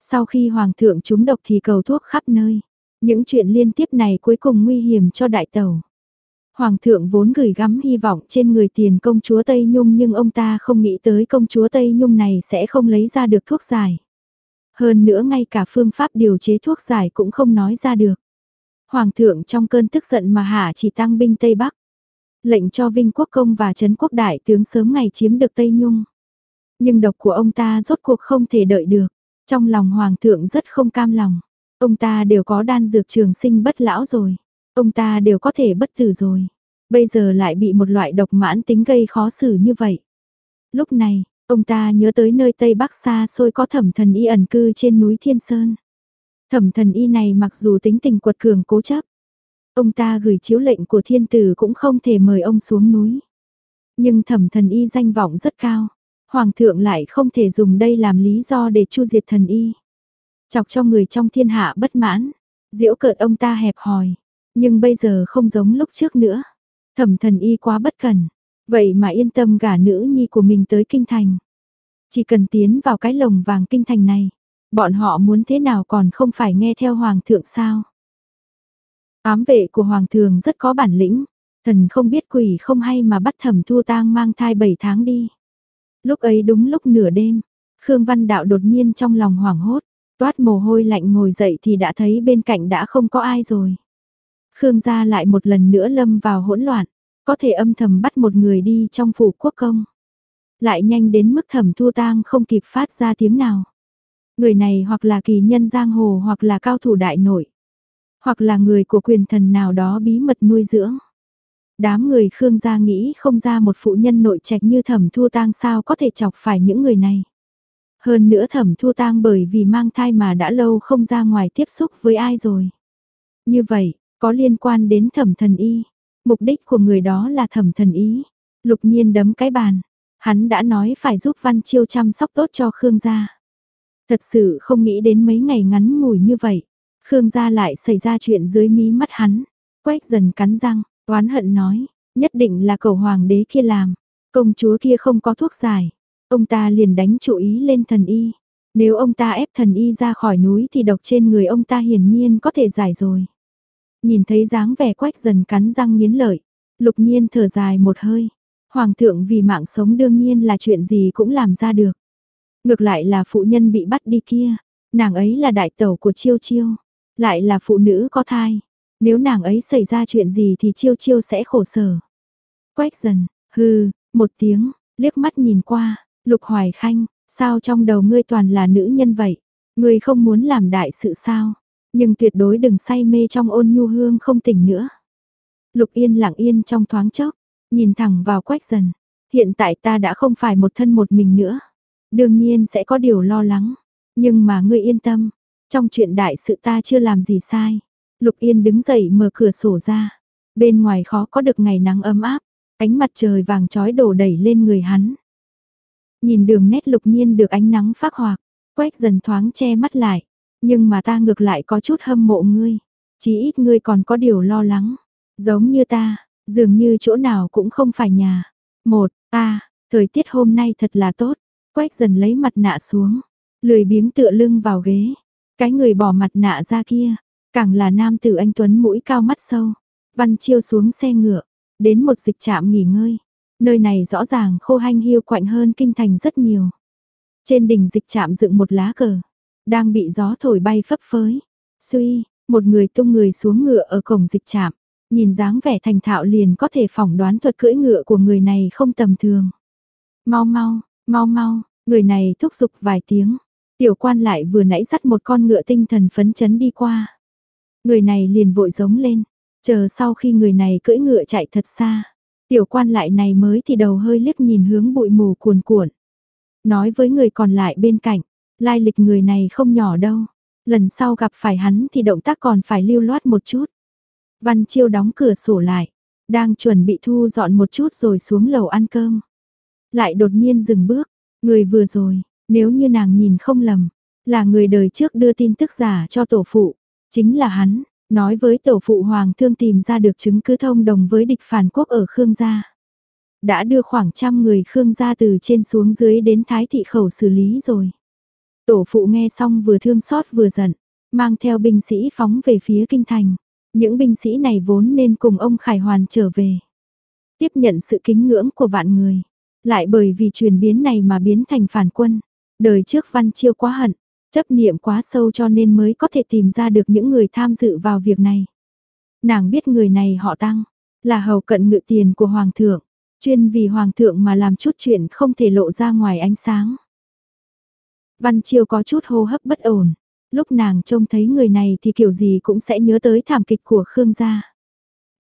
Sau khi hoàng thượng trúng độc thì cầu thuốc khắp nơi. Những chuyện liên tiếp này cuối cùng nguy hiểm cho đại tàu. Hoàng thượng vốn gửi gắm hy vọng trên người tiền công chúa Tây Nhung nhưng ông ta không nghĩ tới công chúa Tây Nhung này sẽ không lấy ra được thuốc giải. Hơn nữa ngay cả phương pháp điều chế thuốc giải cũng không nói ra được. Hoàng thượng trong cơn tức giận mà hạ chỉ tăng binh Tây Bắc. Lệnh cho Vinh Quốc Công và Trấn Quốc Đại tướng sớm ngày chiếm được Tây Nhung. Nhưng độc của ông ta rốt cuộc không thể đợi được. Trong lòng Hoàng thượng rất không cam lòng. Ông ta đều có đan dược trường sinh bất lão rồi. Ông ta đều có thể bất tử rồi. Bây giờ lại bị một loại độc mãn tính gây khó xử như vậy. Lúc này, ông ta nhớ tới nơi Tây Bắc xa xôi có thẩm thần y ẩn cư trên núi Thiên Sơn. Thẩm thần y này mặc dù tính tình quật cường cố chấp, ông ta gửi chiếu lệnh của thiên tử cũng không thể mời ông xuống núi. Nhưng thẩm thần y danh vọng rất cao, hoàng thượng lại không thể dùng đây làm lý do để chu diệt thần y. Chọc cho người trong thiên hạ bất mãn, diễu cợt ông ta hẹp hòi, nhưng bây giờ không giống lúc trước nữa. Thẩm thần y quá bất cần, vậy mà yên tâm gả nữ nhi của mình tới kinh thành. Chỉ cần tiến vào cái lồng vàng kinh thành này, bọn họ muốn thế nào còn không phải nghe theo hoàng thượng sao. Ám vệ của hoàng thượng rất có bản lĩnh, thần không biết quỷ không hay mà bắt thẩm thu tang mang thai 7 tháng đi. Lúc ấy đúng lúc nửa đêm, Khương Văn Đạo đột nhiên trong lòng hoảng hốt, toát mồ hôi lạnh ngồi dậy thì đã thấy bên cạnh đã không có ai rồi. Khương gia lại một lần nữa lâm vào hỗn loạn, có thể âm thầm bắt một người đi trong phủ quốc công. Lại nhanh đến mức thẩm thu tang không kịp phát ra tiếng nào. Người này hoặc là kỳ nhân giang hồ hoặc là cao thủ đại nội. Hoặc là người của quyền thần nào đó bí mật nuôi dưỡng. Đám người Khương gia nghĩ không ra một phụ nhân nội trạch như thẩm thu tang sao có thể chọc phải những người này. Hơn nữa thẩm thu tang bởi vì mang thai mà đã lâu không ra ngoài tiếp xúc với ai rồi. Như vậy, có liên quan đến thẩm thần y. Mục đích của người đó là thẩm thần ý. Lục nhiên đấm cái bàn. Hắn đã nói phải giúp Văn Chiêu chăm sóc tốt cho Khương gia. Thật sự không nghĩ đến mấy ngày ngắn ngủi như vậy. Khương gia lại xảy ra chuyện dưới mí mắt hắn. Quách dần cắn răng, oán hận nói, nhất định là cầu hoàng đế kia làm. Công chúa kia không có thuốc giải. Ông ta liền đánh chủ ý lên thần y. Nếu ông ta ép thần y ra khỏi núi thì độc trên người ông ta hiển nhiên có thể giải rồi. Nhìn thấy dáng vẻ quách dần cắn răng nghiến lợi, lục nhiên thở dài một hơi. Hoàng thượng vì mạng sống đương nhiên là chuyện gì cũng làm ra được. Ngược lại là phụ nhân bị bắt đi kia, nàng ấy là đại tẩu của chiêu chiêu, lại là phụ nữ có thai. Nếu nàng ấy xảy ra chuyện gì thì chiêu chiêu sẽ khổ sở. Quách dần, hư, một tiếng, liếc mắt nhìn qua, lục hoài khanh, sao trong đầu ngươi toàn là nữ nhân vậy? Ngươi không muốn làm đại sự sao? Nhưng tuyệt đối đừng say mê trong ôn nhu hương không tỉnh nữa. Lục yên lặng yên trong thoáng chốc, nhìn thẳng vào quách dần. Hiện tại ta đã không phải một thân một mình nữa. Đương nhiên sẽ có điều lo lắng. Nhưng mà ngươi yên tâm. Trong chuyện đại sự ta chưa làm gì sai. Lục Yên đứng dậy mở cửa sổ ra. Bên ngoài khó có được ngày nắng ấm áp. Ánh mặt trời vàng trói đổ đẩy lên người hắn. Nhìn đường nét lục nhiên được ánh nắng phát hoạt. Quách dần thoáng che mắt lại. Nhưng mà ta ngược lại có chút hâm mộ ngươi. Chỉ ít ngươi còn có điều lo lắng. Giống như ta, dường như chỗ nào cũng không phải nhà. Một, ta, thời tiết hôm nay thật là tốt. Quách dần lấy mặt nạ xuống. Lười biếng tựa lưng vào ghế. Cái người bỏ mặt nạ ra kia. Càng là nam tử anh Tuấn mũi cao mắt sâu. Văn chiêu xuống xe ngựa. Đến một dịch trạm nghỉ ngơi. Nơi này rõ ràng khô hanh hiu quạnh hơn kinh thành rất nhiều. Trên đỉnh dịch trạm dựng một lá cờ. Đang bị gió thổi bay phấp phới. Suy, một người tung người xuống ngựa ở cổng dịch trạm, nhìn dáng vẻ thành thạo liền có thể phỏng đoán thuật cưỡi ngựa của người này không tầm thường. Mau mau, mau mau, người này thúc giục vài tiếng, tiểu quan lại vừa nãy dắt một con ngựa tinh thần phấn chấn đi qua. Người này liền vội giống lên, chờ sau khi người này cưỡi ngựa chạy thật xa, tiểu quan lại này mới thì đầu hơi liếc nhìn hướng bụi mù cuồn cuộn. Nói với người còn lại bên cạnh, lai lịch người này không nhỏ đâu lần sau gặp phải hắn thì động tác còn phải lưu loát một chút. Văn Chiêu đóng cửa sổ lại, đang chuẩn bị thu dọn một chút rồi xuống lầu ăn cơm. Lại đột nhiên dừng bước, người vừa rồi, nếu như nàng nhìn không lầm, là người đời trước đưa tin tức giả cho tổ phụ, chính là hắn, nói với tổ phụ Hoàng thương tìm ra được chứng cứ thông đồng với địch phản quốc ở Khương Gia. Đã đưa khoảng trăm người Khương Gia từ trên xuống dưới đến Thái Thị Khẩu xử lý rồi. Tổ phụ nghe xong vừa thương xót vừa giận, mang theo binh sĩ phóng về phía kinh thành. Những binh sĩ này vốn nên cùng ông Khải Hoàn trở về. Tiếp nhận sự kính ngưỡng của vạn người. Lại bởi vì chuyển biến này mà biến thành phản quân. Đời trước văn chiêu quá hận, chấp niệm quá sâu cho nên mới có thể tìm ra được những người tham dự vào việc này. Nàng biết người này họ tăng, là hầu cận ngự tiền của Hoàng thượng, chuyên vì Hoàng thượng mà làm chút chuyện không thể lộ ra ngoài ánh sáng. Văn Chiêu có chút hô hấp bất ổn. Lúc nàng trông thấy người này thì kiểu gì cũng sẽ nhớ tới thảm kịch của Khương gia.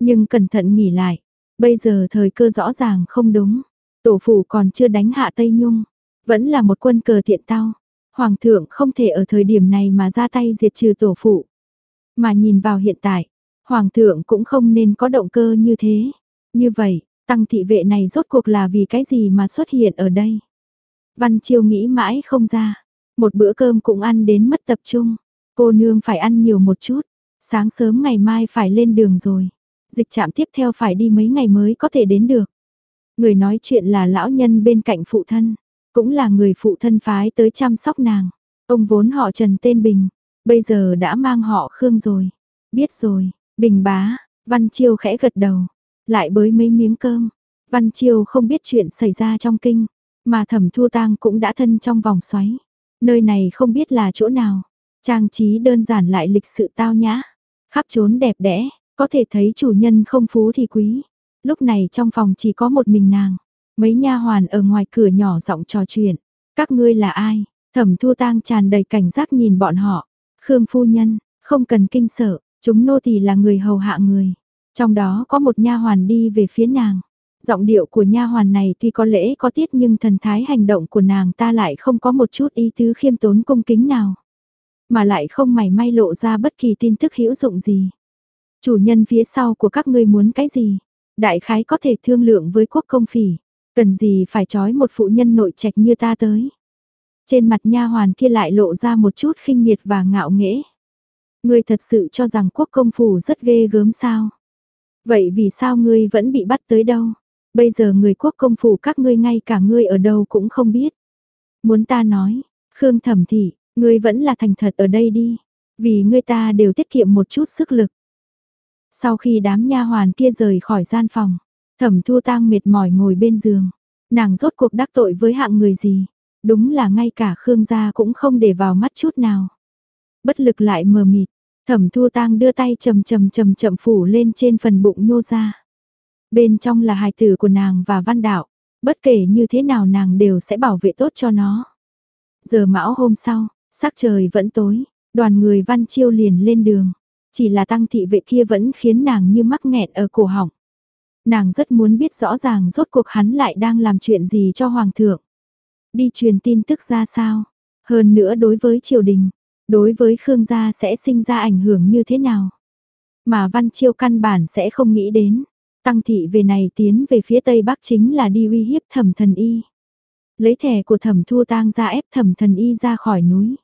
Nhưng cẩn thận nghỉ lại, bây giờ thời cơ rõ ràng không đúng. Tổ phủ còn chưa đánh hạ Tây Nhung, vẫn là một quân cờ tiện tao. Hoàng thượng không thể ở thời điểm này mà ra tay diệt trừ tổ phụ. Mà nhìn vào hiện tại, Hoàng thượng cũng không nên có động cơ như thế. Như vậy, tăng thị vệ này rốt cuộc là vì cái gì mà xuất hiện ở đây? Văn Chiêu nghĩ mãi không ra. Một bữa cơm cũng ăn đến mất tập trung. Cô nương phải ăn nhiều một chút. Sáng sớm ngày mai phải lên đường rồi. Dịch trạm tiếp theo phải đi mấy ngày mới có thể đến được. Người nói chuyện là lão nhân bên cạnh phụ thân. Cũng là người phụ thân phái tới chăm sóc nàng. Ông vốn họ Trần tên Bình. Bây giờ đã mang họ Khương rồi. Biết rồi, Bình bá, Văn Chiêu khẽ gật đầu. Lại bới mấy miếng cơm. Văn Chiêu không biết chuyện xảy ra trong kinh. Mà thẩm thu tang cũng đã thân trong vòng xoáy. Nơi này không biết là chỗ nào. Trang trí đơn giản lại lịch sự tao nhã. Khắp trốn đẹp đẽ, có thể thấy chủ nhân không phú thì quý. Lúc này trong phòng chỉ có một mình nàng. Mấy nha hoàn ở ngoài cửa nhỏ giọng trò chuyện. Các ngươi là ai? Thẩm Thu Tang tràn đầy cảnh giác nhìn bọn họ. Khương phu nhân, không cần kinh sợ, chúng nô tỳ là người hầu hạ người. Trong đó có một nha hoàn đi về phía nàng. Giọng điệu của nha hoàn này tuy có lễ có tiết nhưng thần thái hành động của nàng ta lại không có một chút ý tứ khiêm tốn cung kính nào. Mà lại không mảy may lộ ra bất kỳ tin tức hữu dụng gì. Chủ nhân phía sau của các ngươi muốn cái gì? Đại khái có thể thương lượng với quốc công phỉ. Cần gì phải trói một phụ nhân nội trạch như ta tới. Trên mặt nha hoàn kia lại lộ ra một chút khinh miệt và ngạo nghễ. Ngươi thật sự cho rằng quốc công phủ rất ghê gớm sao? Vậy vì sao ngươi vẫn bị bắt tới đâu? Bây giờ người quốc công phủ các ngươi ngay cả ngươi ở đâu cũng không biết. Muốn ta nói, Khương Thẩm Thị, ngươi vẫn là thành thật ở đây đi, vì ngươi ta đều tiết kiệm một chút sức lực. Sau khi đám nha hoàn kia rời khỏi gian phòng, Thẩm Thu Tang mệt mỏi ngồi bên giường, nàng rốt cuộc đắc tội với hạng người gì, đúng là ngay cả Khương gia cũng không để vào mắt chút nào. Bất lực lại mờ mịt, Thẩm Thu Tang đưa tay chầm chầm chầm chậm phủ lên trên phần bụng nhô ra. Bên trong là hài tử của nàng và văn đạo, bất kể như thế nào nàng đều sẽ bảo vệ tốt cho nó. Giờ mão hôm sau, sắc trời vẫn tối, đoàn người văn chiêu liền lên đường. Chỉ là tăng thị vệ kia vẫn khiến nàng như mắc nghẹn ở cổ họng. Nàng rất muốn biết rõ ràng rốt cuộc hắn lại đang làm chuyện gì cho Hoàng thượng. Đi truyền tin tức ra sao? Hơn nữa đối với triều đình, đối với Khương gia sẽ sinh ra ảnh hưởng như thế nào? Mà Văn Chiêu căn bản sẽ không nghĩ đến. Tăng thị về này tiến về phía tây bắc chính là đi uy hiếp thẩm thần y. Lấy thẻ của thẩm thua tang ra ép thẩm thần y ra khỏi núi.